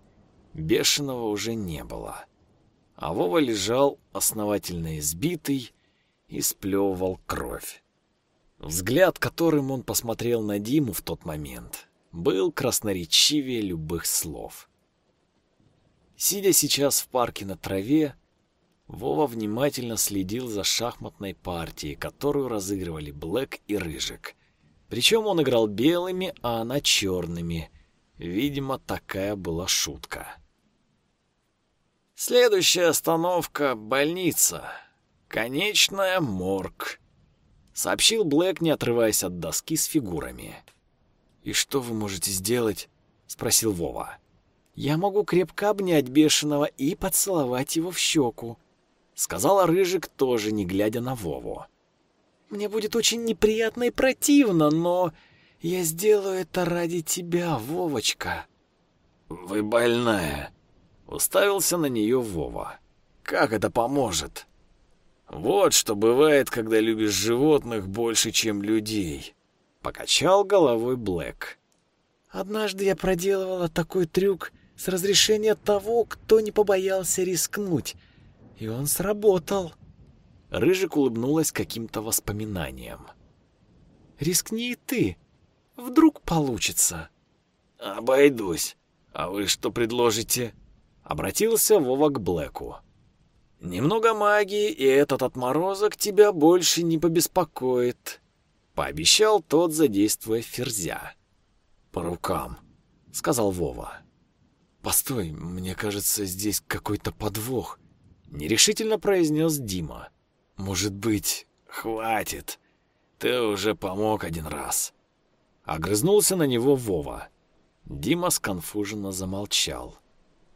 Speaker 1: бешеного уже не было. А Вова лежал основательно избитый, и сплевывал кровь. Взгляд, которым он посмотрел на Диму в тот момент, был красноречивее любых слов. Сидя сейчас в парке на траве, Вова внимательно следил за шахматной партией, которую разыгрывали Блэк и Рыжик. Причем он играл белыми, а она черными. Видимо, такая была шутка.
Speaker 3: «Следующая остановка — больница», «Конечная морг», — сообщил Блэк, не отрываясь от доски с фигурами.
Speaker 1: «И что вы можете сделать?» — спросил Вова.
Speaker 2: «Я могу крепко обнять бешеного и поцеловать его в щеку», —
Speaker 1: сказала Рыжик, тоже не глядя на Вову.
Speaker 2: «Мне будет очень неприятно и противно, но я сделаю это ради тебя, Вовочка».
Speaker 3: «Вы больная», — уставился на нее Вова. «Как это поможет?» Вот что бывает, когда любишь животных больше, чем людей. Покачал головой Блэк.
Speaker 2: Однажды я проделывала такой трюк с разрешения того, кто не побоялся рискнуть. И он сработал.
Speaker 1: Рыжик улыбнулась каким-то воспоминанием.
Speaker 2: «Рискни и ты. Вдруг получится.
Speaker 3: Обойдусь. А вы что предложите? Обратился Вова к Блэку. Немного магии, и этот отморозок тебя больше не побеспокоит. Пообещал тот, задействуя ферзя.
Speaker 1: По рукам, сказал Вова. Постой, мне кажется, здесь какой-то подвох. Нерешительно произнес Дима. Может быть,
Speaker 3: хватит. Ты уже помог один раз. Огрызнулся на него Вова. Дима сконфуженно замолчал.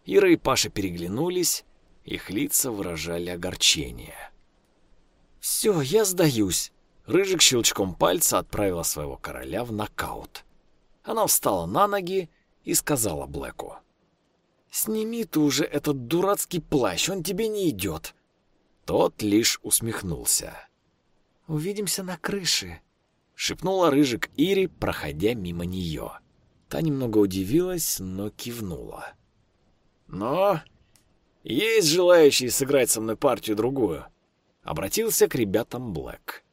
Speaker 3: Ира и Паша переглянулись, их лица выражали огорчение.
Speaker 2: «Все, я сдаюсь!»
Speaker 3: Рыжик щелчком пальца отправила своего короля в нокаут. Она встала на ноги и сказала Блэку.
Speaker 2: «Сними ты уже этот дурацкий плащ, он тебе не идет!»
Speaker 3: Тот лишь усмехнулся.
Speaker 2: «Увидимся на крыше», —
Speaker 3: шепнула Рыжик Ири, проходя мимо нее. Та немного удивилась, но кивнула. «Но есть желающие сыграть со мной партию-другую?» Обратился к ребятам Блэк.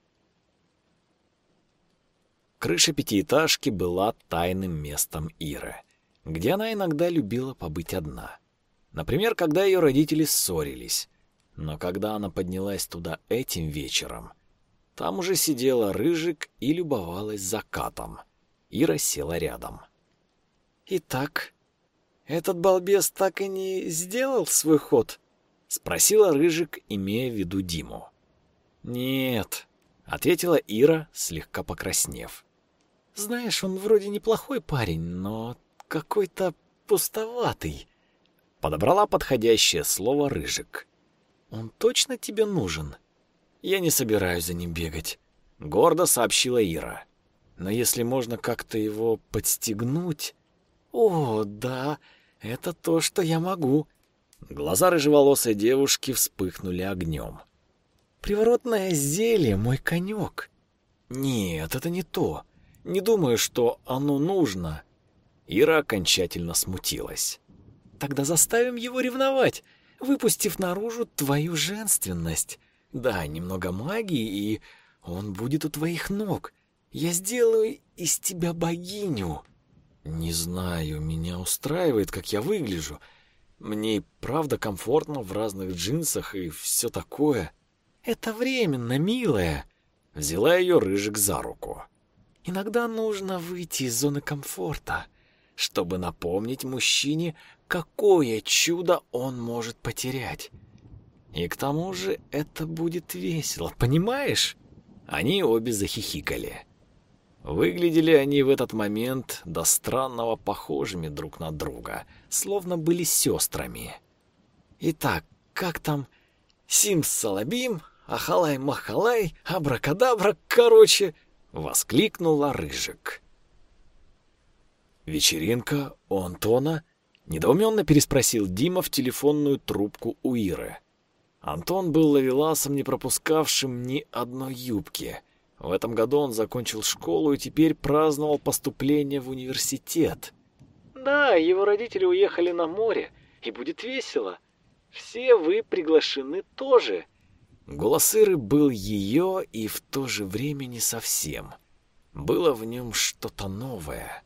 Speaker 3: Крыша пятиэтажки была тайным местом Иры, где она иногда любила побыть одна. Например, когда ее родители ссорились. Но когда она поднялась туда этим вечером, там уже сидела Рыжик и любовалась закатом. Ира села рядом.
Speaker 2: «Итак, этот балбес так и не сделал свой ход?» — спросила Рыжик, имея в виду Диму.
Speaker 3: «Нет», — ответила Ира, слегка покраснев.
Speaker 2: «Знаешь, он вроде неплохой парень, но какой-то пустоватый».
Speaker 3: Подобрала подходящее слово Рыжик.
Speaker 2: «Он точно тебе нужен?»
Speaker 3: «Я не собираюсь за ним бегать», — гордо сообщила Ира. «Но если можно как-то его подстегнуть...»
Speaker 2: «О, да, это то, что я могу».
Speaker 3: Глаза рыжеволосой девушки вспыхнули огнем.
Speaker 2: «Приворотное зелье — мой конек».
Speaker 3: «Нет, это не то. Не думаю, что оно нужно». Ира окончательно смутилась.
Speaker 2: «Тогда заставим его ревновать, выпустив наружу твою женственность. Да, немного магии, и он будет у твоих ног. Я сделаю из тебя богиню».
Speaker 3: Не знаю, меня устраивает, как я выгляжу. Мне и правда комфортно в разных джинсах и все такое.
Speaker 2: Это временно, милая.
Speaker 3: Взяла ее Рыжик за руку.
Speaker 2: Иногда нужно выйти из зоны комфорта, чтобы напомнить мужчине, какое чудо он может потерять. И к тому же это будет весело, понимаешь?
Speaker 3: Они обе захихикали. Выглядели они в этот момент до странного похожими друг на друга, словно были сестрами.
Speaker 2: «Итак, как там? Симс-салабим, ахалай-махалай, абракадабра, короче!»
Speaker 3: — воскликнула Рыжик. «Вечеринка у Антона?» — недоуменно переспросил Дима в телефонную трубку у Иры. Антон был ловеласом, не пропускавшим ни одной юбки — в этом году он закончил школу и теперь праздновал поступление в университет.
Speaker 2: Да, его родители уехали на море, и будет весело. Все вы приглашены тоже.
Speaker 3: Голос Иры был ее и в то же время не совсем. Было в нем что-то новое.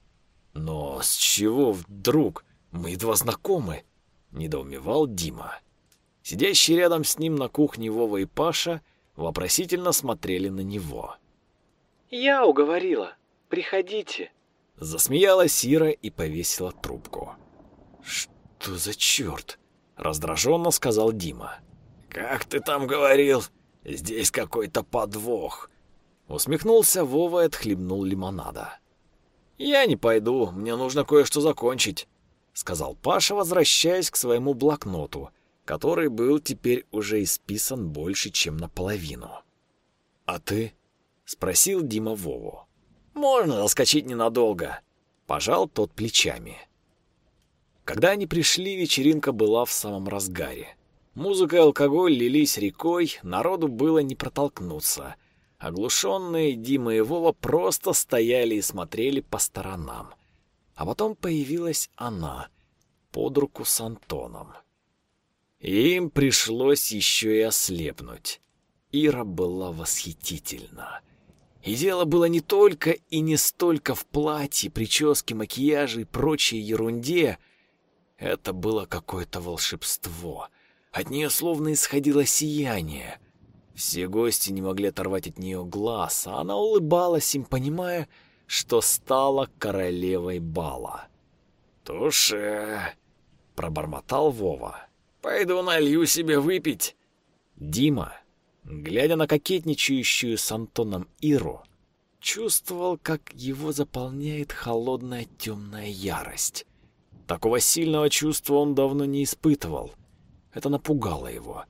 Speaker 3: Но с чего вдруг? Мы едва знакомы, недоумевал Дима. Сидящие рядом с ним на кухне Вова и Паша вопросительно смотрели на него.
Speaker 2: «Я уговорила. Приходите».
Speaker 3: Засмеялась Ира и повесила трубку. «Что за черт?» — раздраженно сказал Дима.
Speaker 4: «Как ты там говорил? Здесь какой-то подвох».
Speaker 3: Усмехнулся Вова и отхлебнул лимонада. «Я не пойду, мне нужно кое-что закончить», — сказал Паша, возвращаясь к своему блокноту, который был теперь уже исписан больше, чем наполовину. «А ты?» Спросил Дима Вову. Можно заскочить ненадолго, пожал тот плечами. Когда они пришли, вечеринка была в самом разгаре. Музыка и алкоголь лились рекой, народу было не протолкнуться. Оглушенные Дима и Вова просто стояли и смотрели по сторонам. А потом появилась она, под руку с Антоном. Им пришлось еще и ослепнуть. Ира была восхитительна.
Speaker 1: И дело было не только и не столько в платье, прическе, макияже и прочей ерунде. Это было какое-то волшебство. От нее словно исходило сияние. Все гости не могли оторвать от нее глаз, а она улыбалась им, понимая, что стала королевой бала.
Speaker 3: «Туше!» — пробормотал Вова. «Пойду налью себе выпить».
Speaker 1: Дима, глядя на кокетничающую с Антоном Иру, чувствовал, как его заполняет холодная темная ярость. Такого сильного чувства он давно не испытывал. Это напугало его.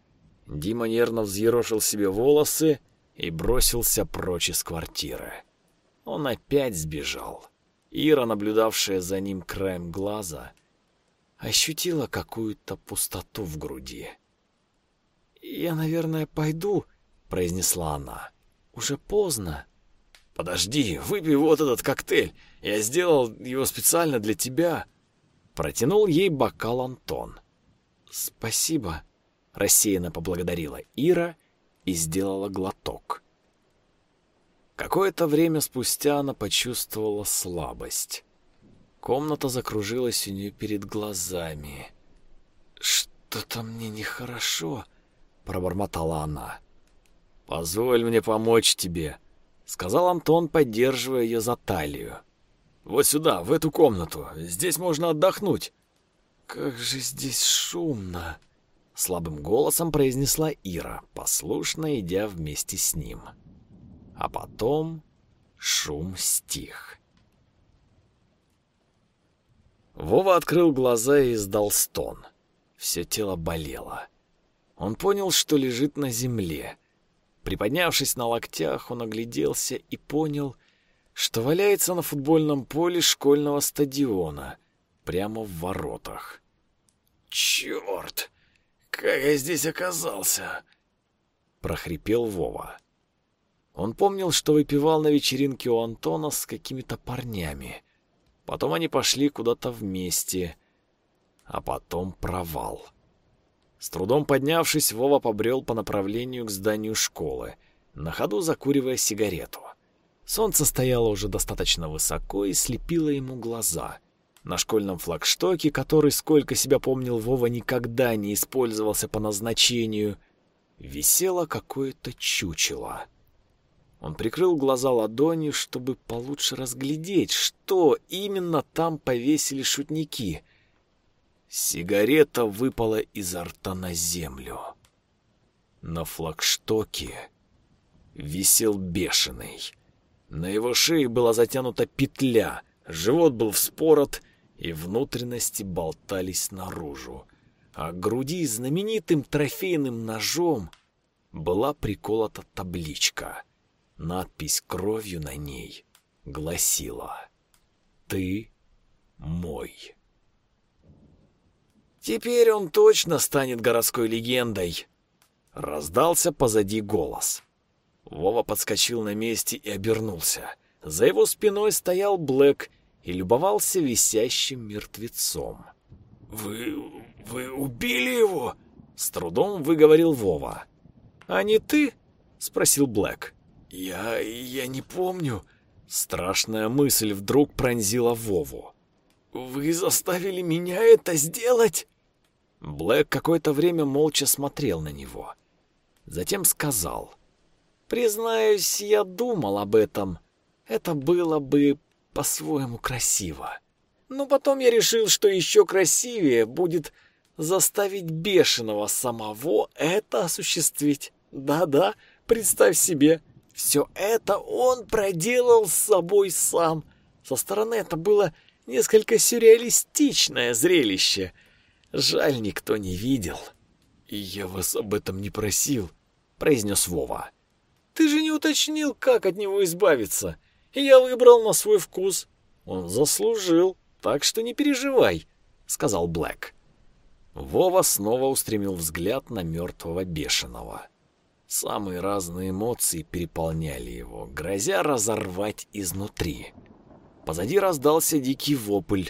Speaker 1: Дима нервно взъерошил себе волосы и бросился прочь из квартиры. Он опять сбежал. Ира, наблюдавшая за ним краем глаза, ощутила какую-то пустоту в груди. «Я, наверное, пойду», — произнесла она. «Уже поздно».
Speaker 3: «Подожди, выпей вот этот коктейль. Я сделал его специально для тебя».
Speaker 1: Протянул ей бокал Антон.
Speaker 2: «Спасибо», —
Speaker 1: рассеянно поблагодарила Ира и сделала глоток. Какое-то время спустя она почувствовала слабость. Комната закружилась у нее перед глазами. «Что-то мне нехорошо», — пробормотала она.
Speaker 3: «Позволь мне помочь тебе», — сказал Антон, поддерживая ее за талию. «Вот сюда, в эту комнату. Здесь можно отдохнуть».
Speaker 2: «Как же здесь шумно!»
Speaker 1: — слабым голосом произнесла Ира, послушно идя вместе с ним. А потом шум стих. Вова открыл глаза и издал стон. Все тело болело. Он понял, что лежит на земле. Приподнявшись на локтях, он огляделся и понял, что валяется на футбольном поле школьного стадиона, прямо в воротах.
Speaker 3: «Черт! Как я здесь оказался?»
Speaker 1: — прохрипел Вова. Он помнил, что выпивал на вечеринке у Антона с какими-то парнями. Потом они пошли куда-то вместе, а потом провал. С трудом поднявшись, Вова побрел по направлению к зданию школы, на ходу закуривая сигарету. Солнце стояло уже достаточно высоко и слепило ему глаза. На школьном флагштоке, который, сколько себя помнил, Вова никогда не использовался по назначению, висело какое-то чучело. Он прикрыл глаза ладонью, чтобы получше разглядеть, что именно там повесили шутники. Сигарета выпала изо рта на землю. На флагштоке висел бешеный. На его шее была затянута петля, живот был вспорот, и внутренности болтались наружу. А к груди знаменитым трофейным ножом была приколота табличка — Надпись кровью на ней гласила «Ты мой». «Теперь он точно станет городской легендой!» Раздался позади голос. Вова подскочил на месте и обернулся. За его спиной стоял Блэк и любовался висящим мертвецом.
Speaker 3: «Вы... вы убили его?»
Speaker 1: С трудом выговорил Вова. «А не ты?» — спросил Блэк.
Speaker 3: «Я... я не помню».
Speaker 1: Страшная мысль вдруг пронзила Вову.
Speaker 3: «Вы заставили меня это сделать?»
Speaker 1: Блэк какое-то время молча смотрел на него. Затем сказал. «Признаюсь, я думал об этом. Это было бы по-своему красиво. Но потом я решил, что еще красивее будет заставить бешеного самого это осуществить. Да-да, представь себе, все это он проделал с собой сам. Со стороны это было несколько сюрреалистичное зрелище. Жаль, никто не видел.
Speaker 3: «И я вас об этом не просил», —
Speaker 1: произнес Вова. «Ты же не уточнил, как от него избавиться. И я выбрал на свой вкус. Он заслужил, так что не переживай», — сказал Блэк. Вова снова устремил взгляд на мертвого бешеного. Самые разные эмоции переполняли его, грозя разорвать изнутри. Позади раздался дикий вопль.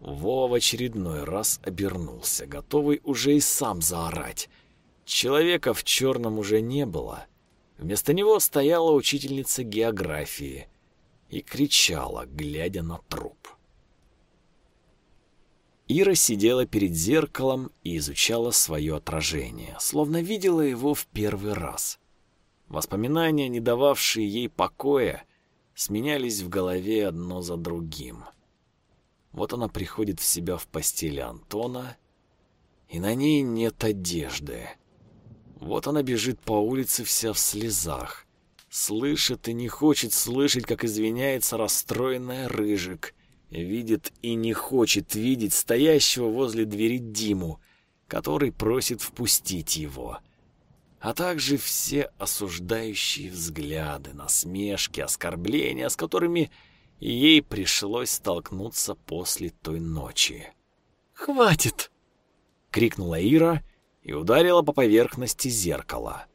Speaker 1: Вова в очередной раз обернулся, готовый уже и сам заорать. Человека в черном уже не было. Вместо него стояла учительница географии и кричала, глядя на труп. Ира сидела перед зеркалом и изучала свое отражение, словно видела его в первый раз. Воспоминания, не дававшие ей покоя, сменялись в голове одно за другим. Вот она приходит в себя в постели Антона, и на ней нет одежды. Вот она бежит по улице вся в слезах, слышит и не хочет слышать, как извиняется расстроенная Рыжик, видит и не хочет видеть стоящего возле двери Диму, который просит впустить его а также все осуждающие взгляды, насмешки, оскорбления, с которыми ей пришлось столкнуться после той ночи.
Speaker 2: «Хватит!»
Speaker 1: — крикнула Ира и ударила по поверхности зеркала.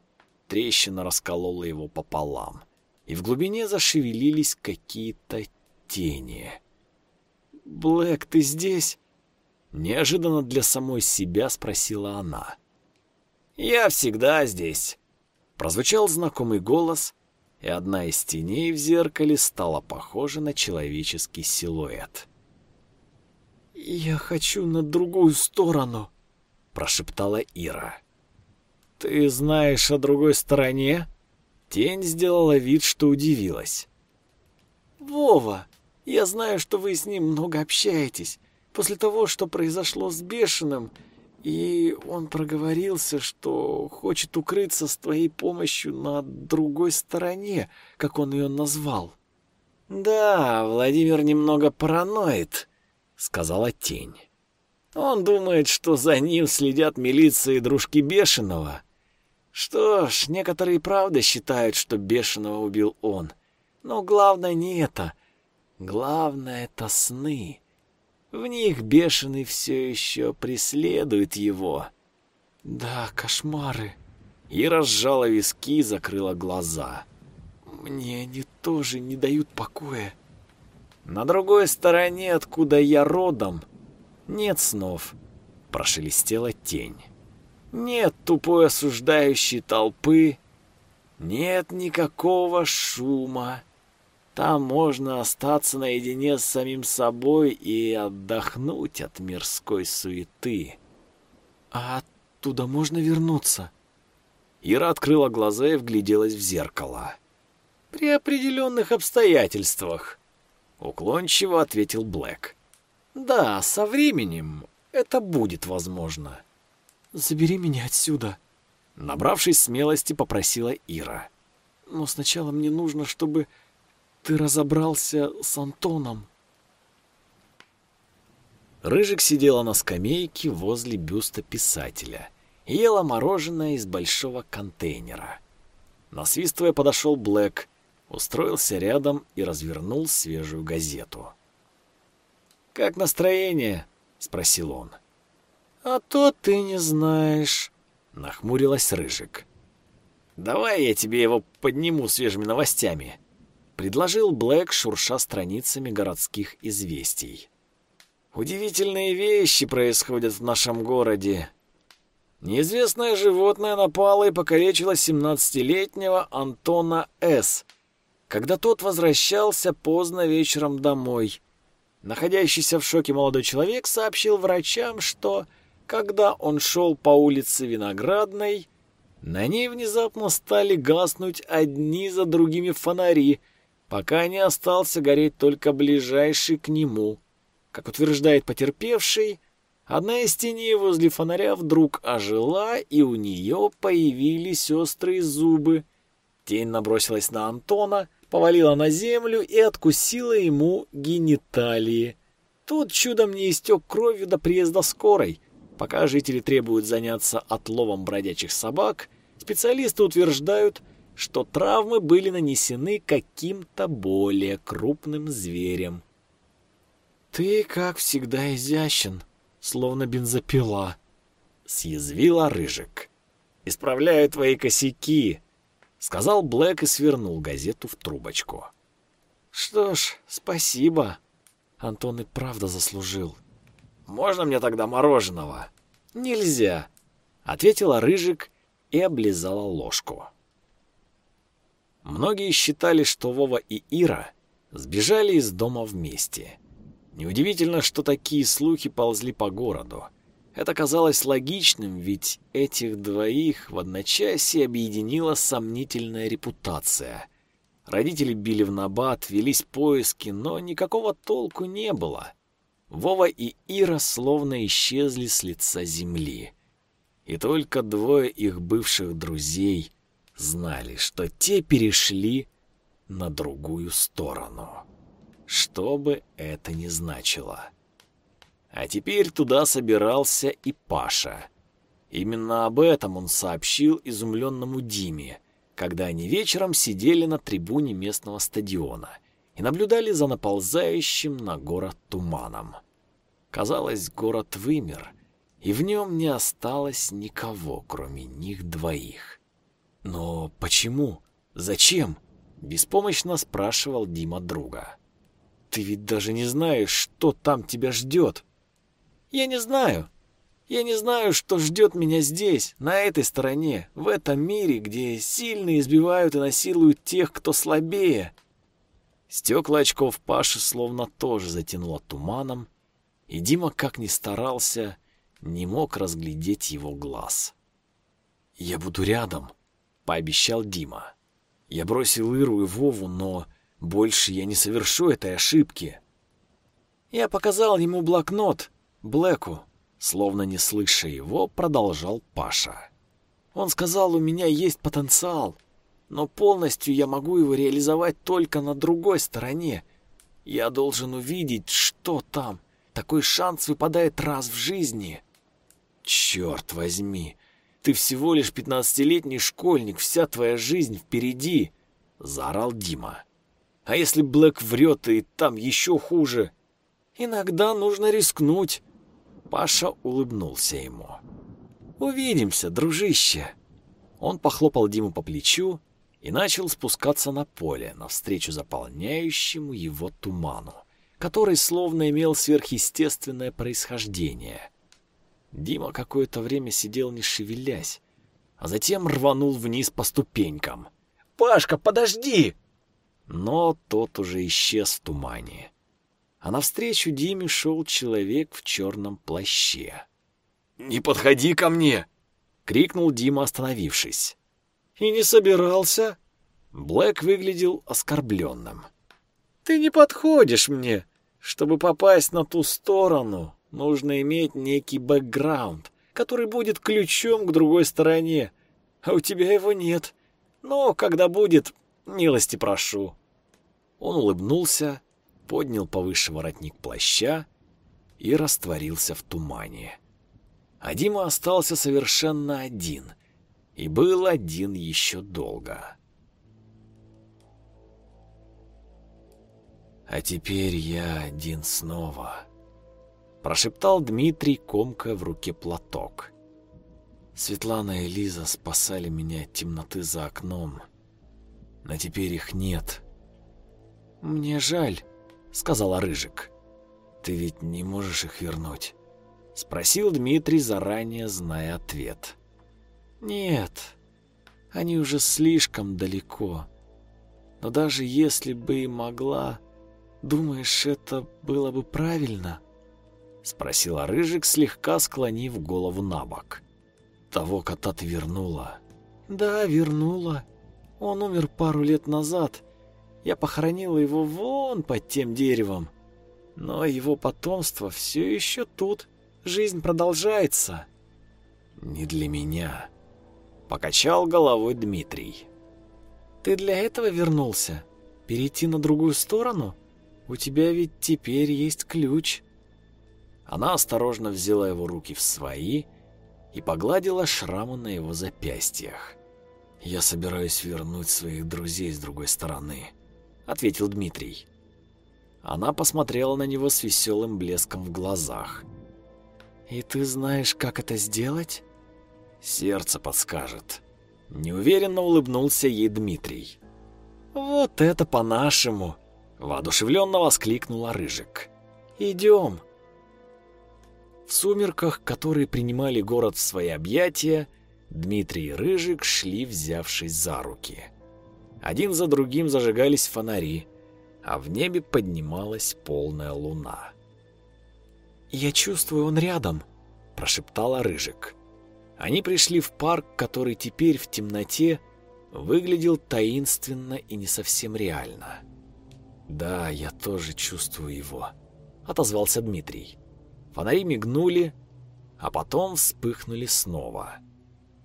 Speaker 1: Трещина расколола его пополам, и в глубине зашевелились какие-то тени.
Speaker 2: «Блэк, ты здесь?»
Speaker 1: Неожиданно для самой себя спросила она.
Speaker 3: «Я всегда здесь», —
Speaker 1: прозвучал знакомый голос, и одна из теней в зеркале стала похожа на человеческий силуэт.
Speaker 2: «Я хочу на другую сторону», —
Speaker 1: прошептала Ира. «Ты знаешь о другой стороне?» Тень сделала вид, что удивилась.
Speaker 2: «Вова, я знаю, что вы с ним много общаетесь. После того, что произошло с Бешеным, и он проговорился, что хочет укрыться с твоей помощью на другой стороне, как он ее назвал.
Speaker 3: «Да, Владимир немного параноид», — сказала тень. «Он думает, что за ним следят милиция и дружки Бешеного. Что ж, некоторые правда считают, что Бешеного убил он. Но главное не это. Главное — это сны». В них бешеный все еще преследует его.
Speaker 2: Да, кошмары.
Speaker 1: И разжала виски и закрыла глаза.
Speaker 2: Мне они тоже не дают покоя.
Speaker 3: На другой стороне, откуда я родом, нет снов. Прошелестела тень. Нет тупой осуждающей толпы. Нет никакого шума. Там можно остаться наедине с самим собой и отдохнуть от мирской суеты.
Speaker 2: А оттуда можно вернуться?
Speaker 1: Ира открыла глаза и вгляделась в зеркало.
Speaker 3: При определенных обстоятельствах, уклончиво ответил Блэк. Да, со временем это будет возможно.
Speaker 2: Забери меня отсюда.
Speaker 1: Набравшись смелости, попросила Ира.
Speaker 2: Но сначала мне нужно, чтобы ты разобрался с Антоном.
Speaker 1: Рыжик сидела на скамейке возле бюста писателя ела мороженое из большого контейнера. Насвистывая подошел Блэк, устроился рядом и развернул свежую газету. «Как настроение?» — спросил он.
Speaker 2: «А то ты не знаешь», —
Speaker 1: нахмурилась Рыжик. «Давай я тебе его подниму свежими новостями», предложил Блэк, шурша страницами городских известий. Удивительные вещи происходят в нашем городе. Неизвестное животное напало и покалечило 17-летнего Антона С., когда тот возвращался поздно вечером домой. Находящийся в шоке молодой человек сообщил врачам, что, когда он шел по улице Виноградной, на ней внезапно стали гаснуть одни за другими фонари — пока не остался гореть только ближайший к нему. Как утверждает потерпевший, одна из теней возле фонаря вдруг ожила, и у нее появились острые зубы. Тень набросилась на Антона, повалила на землю и откусила ему гениталии. Тут чудом не истек кровью до приезда скорой. Пока жители требуют заняться отловом бродячих собак, специалисты утверждают, что травмы были нанесены каким-то более крупным зверем.
Speaker 2: «Ты, как всегда, изящен, словно бензопила», —
Speaker 1: съязвила Рыжик. «Исправляю твои косяки», — сказал Блэк и свернул газету в трубочку.
Speaker 2: «Что ж, спасибо. Антон и правда заслужил».
Speaker 1: «Можно мне тогда мороженого?» «Нельзя», — ответила Рыжик и облизала ложку. Многие считали, что Вова и Ира сбежали из дома вместе. Неудивительно, что такие слухи ползли по городу. Это казалось логичным, ведь этих двоих в одночасье объединила сомнительная репутация. Родители били в набат, велись поиски, но никакого толку не было. Вова и Ира словно исчезли с лица земли. И только двое их бывших друзей знали, что те перешли на другую сторону. Что бы это ни значило. А теперь туда собирался и Паша. Именно об этом он сообщил изумленному Диме, когда они вечером сидели на трибуне местного стадиона и наблюдали за наползающим на город туманом. Казалось, город вымер, и в нем не осталось никого, кроме них двоих. «Но почему? Зачем?» — беспомощно спрашивал Дима друга. «Ты ведь даже не знаешь, что там тебя ждет!» Я не знаю. Я не знаю, что ждет меня здесь, на этой стороне, в этом мире, где сильные избивают и насилуют тех, кто слабее. Стекла очков Паши словно тоже затянуло туманом, и Дима, как ни старался, не мог разглядеть его глаз. «Я буду рядом», — пообещал Дима. «Я бросил Иру и Вову, но больше я не совершу этой ошибки». Я показал ему блокнот, Блэку, словно не слыша его, продолжал Паша. Он сказал, у меня есть потенциал, но полностью я могу его реализовать только на другой стороне. Я должен увидеть, что там. Такой шанс выпадает раз в жизни. Черт возьми, ты всего лишь пятнадцатилетний школьник, вся твоя жизнь впереди, заорал Дима. А если Блэк врет, и там еще хуже? Иногда нужно рискнуть. Паша улыбнулся ему. «Увидимся, дружище!» Он похлопал Диму по плечу и начал спускаться на поле, навстречу заполняющему его туману, который словно имел сверхъестественное происхождение. Дима какое-то время сидел не шевелясь, а затем рванул вниз по ступенькам. «Пашка, подожди!» Но тот уже исчез в тумане а навстречу Диме шел человек в черном плаще. «Не подходи ко мне!» — крикнул Дима, остановившись. «И не собирался?» Блэк выглядел оскорбленным. «Ты не подходишь мне. Чтобы попасть на ту сторону, нужно иметь некий бэкграунд, который будет ключом к другой стороне, а у тебя его нет. Но когда будет, милости прошу». Он улыбнулся, поднял повыше воротник плаща и растворился в тумане. А Дима остался совершенно один, и был один еще долго. «А теперь я один снова», — прошептал Дмитрий, комкая в руке платок. Светлана и Лиза спасали меня от темноты за окном, но теперь их нет. «Мне жаль», сказала Рыжик. «Ты ведь не можешь их вернуть?» — спросил Дмитрий, заранее зная ответ. «Нет, они уже слишком далеко. Но даже если бы и могла, думаешь, это было бы правильно?» — спросила Рыжик, слегка склонив голову на бок. «Того кота ты вернула?» «Да, вернула. Он умер пару лет назад, я похоронила его вон под тем деревом. Но его потомство все еще тут. Жизнь продолжается. Не для меня. Покачал головой Дмитрий. Ты для этого вернулся? Перейти на другую сторону? У тебя ведь теперь есть ключ. Она осторожно взяла его руки в свои и погладила шрамы на его запястьях. Я собираюсь вернуть своих друзей с другой стороны. — ответил Дмитрий. Она посмотрела на него с веселым блеском в глазах. «И ты знаешь, как это сделать?» «Сердце подскажет». Неуверенно улыбнулся ей Дмитрий. «Вот это по-нашему!» — воодушевленно воскликнула Рыжик. «Идем!» В сумерках, которые принимали город в свои объятия, Дмитрий и Рыжик шли, взявшись за руки. Один за другим зажигались фонари, а в небе поднималась полная луна.
Speaker 2: «Я чувствую, он рядом», — прошептала Рыжик.
Speaker 1: Они пришли в парк, который теперь в темноте выглядел таинственно и не совсем реально. «Да, я тоже чувствую его», — отозвался Дмитрий. Фонари мигнули, а потом вспыхнули снова.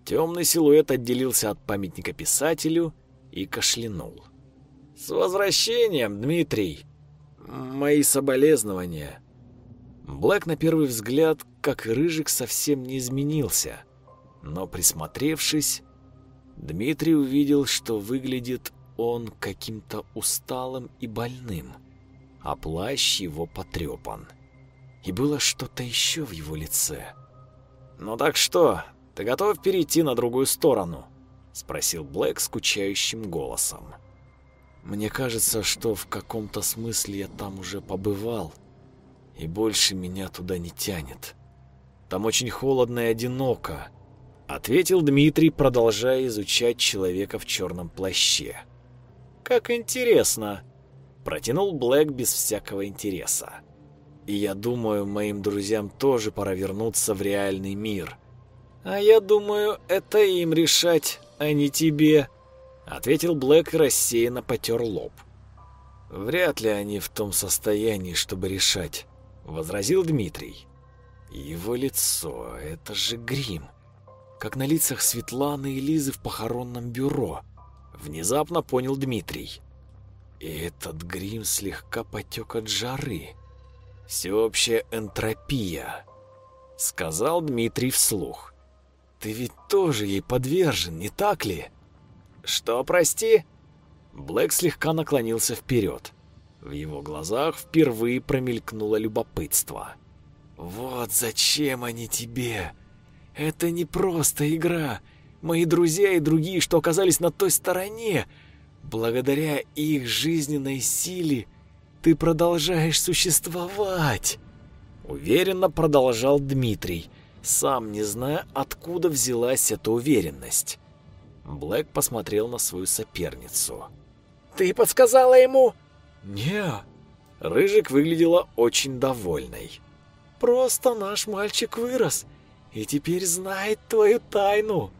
Speaker 1: Темный силуэт отделился от памятника писателю и кашлянул. «С возвращением, Дмитрий! Мои соболезнования!» Блэк на первый взгляд, как и Рыжик, совсем не изменился, но присмотревшись, Дмитрий увидел, что выглядит он каким-то усталым и больным, а плащ его потрепан. И было что-то еще в его лице. «Ну так что, ты готов перейти на другую сторону?» — спросил Блэк скучающим голосом. «Мне кажется, что в каком-то смысле я там уже побывал, и больше меня туда не тянет. Там очень холодно и одиноко», — ответил Дмитрий, продолжая изучать человека в черном плаще. «Как интересно!» — протянул Блэк без всякого интереса. «И я думаю, моим друзьям тоже пора вернуться в реальный мир. А я думаю, это им решать, а не тебе», — ответил Блэк рассеянно потер лоб. «Вряд ли они в том состоянии, чтобы решать», — возразил Дмитрий. «Его лицо — это же грим, как на лицах Светланы и Лизы в похоронном бюро». Внезапно понял Дмитрий. И этот грим слегка потек от жары. Всеобщая энтропия, сказал Дмитрий вслух. Ты ведь тоже ей подвержен, не так ли? Что, прости? Блэк слегка наклонился вперед. В его глазах впервые промелькнуло любопытство. «Вот зачем они тебе? Это не просто игра. Мои друзья и другие, что оказались на той стороне, благодаря их жизненной силе ты продолжаешь существовать. Уверенно продолжал Дмитрий, сам не зная, откуда взялась эта уверенность. Блэк посмотрел на свою соперницу. «Ты подсказала ему?» «Не». Рыжик выглядела очень довольной. «Просто наш мальчик вырос и теперь знает твою тайну».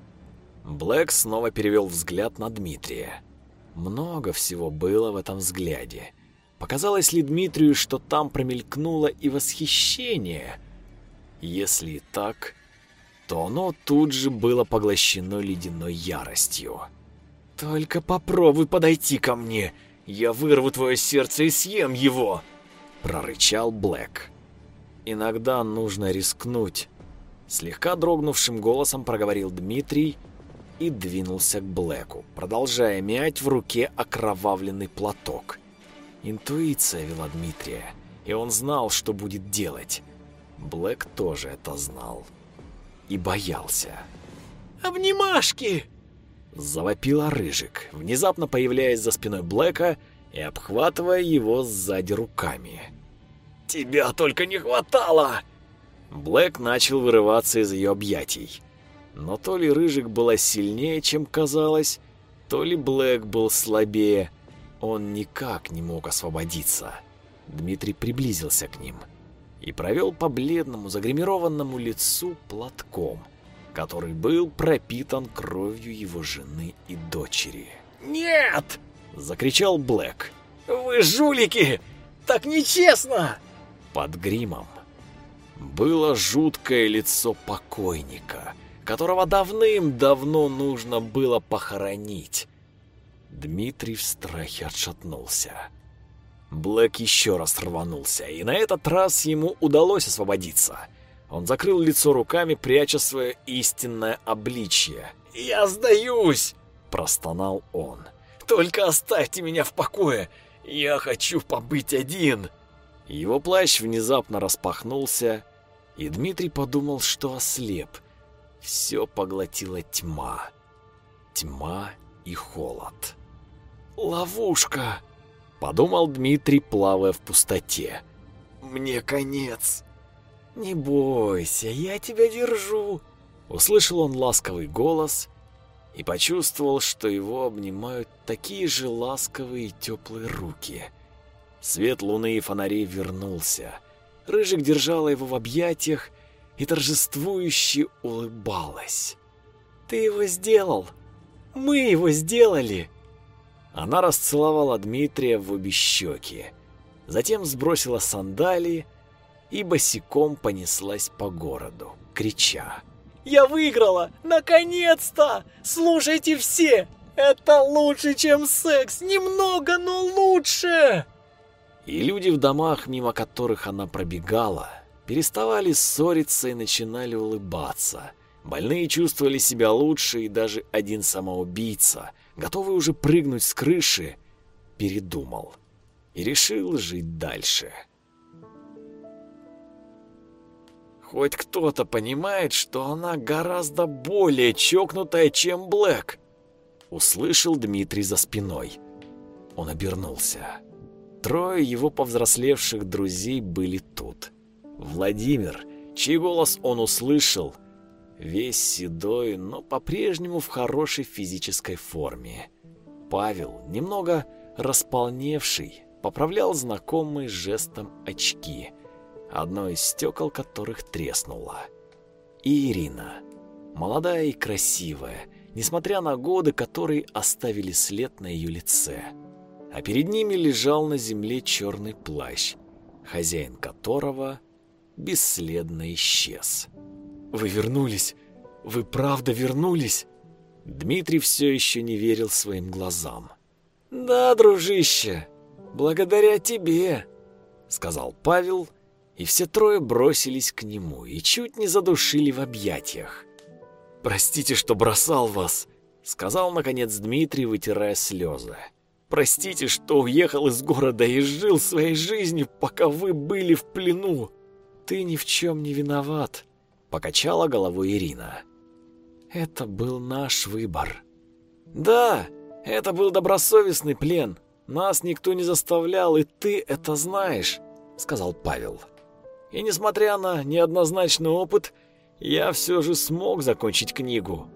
Speaker 1: Блэк снова перевел взгляд на Дмитрия. Много всего было в этом взгляде. Показалось ли Дмитрию, что там промелькнуло и восхищение? Если и так, то оно тут же было поглощено ледяной яростью. «Только попробуй подойти ко мне, я вырву твое сердце и съем его!» прорычал Блэк. «Иногда нужно рискнуть», слегка дрогнувшим голосом проговорил Дмитрий, и двинулся к Блэку, продолжая мять в руке окровавленный платок. Интуиция вела Дмитрия, и он знал, что будет делать. Блэк тоже это знал. И боялся. «Обнимашки!» Завопила Рыжик, внезапно появляясь за спиной Блэка и обхватывая его сзади руками. «Тебя только не хватало!» Блэк начал вырываться из ее объятий. Но то ли Рыжик была сильнее, чем казалось, то ли Блэк был слабее. Он никак не мог освободиться. Дмитрий приблизился к ним и провел по бледному, загримированному лицу платком, который был пропитан кровью его жены и дочери. «Нет!» — закричал Блэк. «Вы жулики! Так нечестно!» Под гримом было жуткое лицо покойника — которого давным-давно нужно было похоронить. Дмитрий в страхе отшатнулся. Блэк еще раз рванулся, и на этот раз ему удалось освободиться. Он закрыл лицо руками, пряча свое истинное обличье. «Я сдаюсь!» – простонал он. «Только оставьте меня в покое! Я хочу побыть один!» Его плащ внезапно распахнулся, и Дмитрий подумал, что ослеп – все поглотила тьма. Тьма и холод. «Ловушка!» — подумал Дмитрий, плавая в пустоте. «Мне конец!» «Не бойся, я тебя держу!» Услышал он ласковый голос, и почувствовал, что его обнимают такие же ласковые и теплые руки. Свет луны и фонарей вернулся. Рыжик держала его в объятиях и торжествующе улыбалась.
Speaker 2: «Ты его сделал! Мы его сделали!»
Speaker 1: Она расцеловала Дмитрия в обе щеки, затем сбросила сандалии и босиком понеслась по городу, крича.
Speaker 2: «Я выиграла! Наконец-то! Слушайте все! Это лучше, чем секс! Немного, но лучше!»
Speaker 1: И люди в домах, мимо которых она пробегала, переставали ссориться и начинали улыбаться. Больные чувствовали себя лучше, и даже один самоубийца, готовый уже прыгнуть с крыши, передумал и решил жить дальше. Хоть кто-то понимает, что она гораздо более чокнутая, чем Блэк. Услышал Дмитрий за спиной. Он обернулся. Трое его повзрослевших друзей были тут. Владимир, чей голос он услышал, весь седой, но по-прежнему в хорошей физической форме. Павел, немного располневший, поправлял знакомый жестом очки – одно из стекол которых треснуло. И Ирина, молодая и красивая, несмотря на годы, которые оставили след на ее лице. А перед ними лежал на земле черный плащ, хозяин которого бесследно исчез. «Вы вернулись! Вы правда вернулись?» Дмитрий все еще не верил своим глазам.
Speaker 2: «Да, дружище, благодаря тебе», — сказал Павел,
Speaker 1: и все трое бросились к нему и чуть не задушили в объятиях.
Speaker 2: «Простите, что бросал вас», —
Speaker 1: сказал, наконец, Дмитрий, вытирая слезы. «Простите, что уехал из города и жил своей жизнью, пока вы были в плену. Ты ни в чем не виноват», — покачала головой Ирина. «Это был наш выбор». «Да, это был добросовестный плен. Нас никто не заставлял, и ты это знаешь», — сказал Павел. И несмотря на неоднозначный опыт, я все же смог закончить книгу.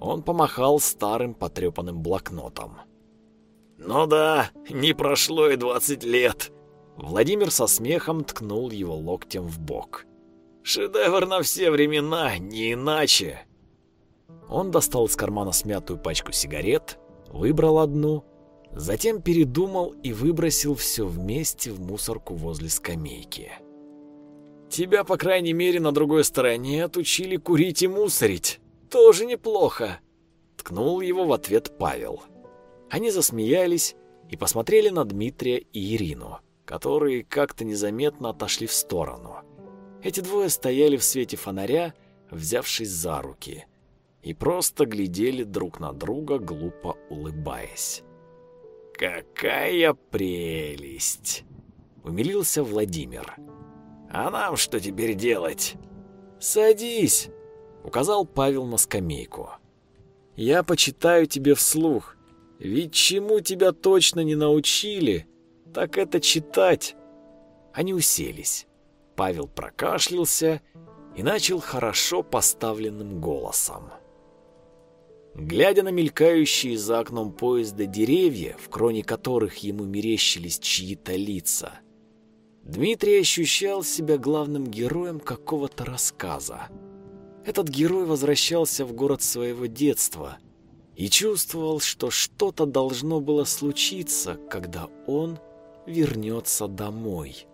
Speaker 1: Он помахал старым потрепанным блокнотом. «Ну да, не прошло и двадцать лет». Владимир со смехом ткнул его локтем в бок. «Шедевр на все времена, не иначе». Он достал из кармана смятую пачку сигарет, выбрал одну, затем передумал и выбросил все вместе в мусорку возле скамейки. Тебя, по крайней мере, на другой стороне отучили курить и мусорить. Тоже неплохо. Ткнул его в ответ Павел. Они засмеялись и посмотрели на Дмитрия и Ирину, которые как-то незаметно отошли в сторону. Эти двое стояли в свете фонаря, взявшись за руки, и просто глядели друг на друга, глупо улыбаясь. «Какая прелесть!» — умилился Владимир. А нам что теперь делать? Садись, указал Павел на скамейку. Я почитаю тебе вслух. Ведь чему тебя точно не научили, так это читать. Они уселись. Павел прокашлялся и начал хорошо поставленным голосом. Глядя на мелькающие за окном поезда деревья, в кроне которых ему мерещились чьи-то лица, Дмитрий ощущал себя главным героем какого-то рассказа. Этот герой возвращался в город своего детства и чувствовал, что что-то должно было случиться, когда он вернется домой.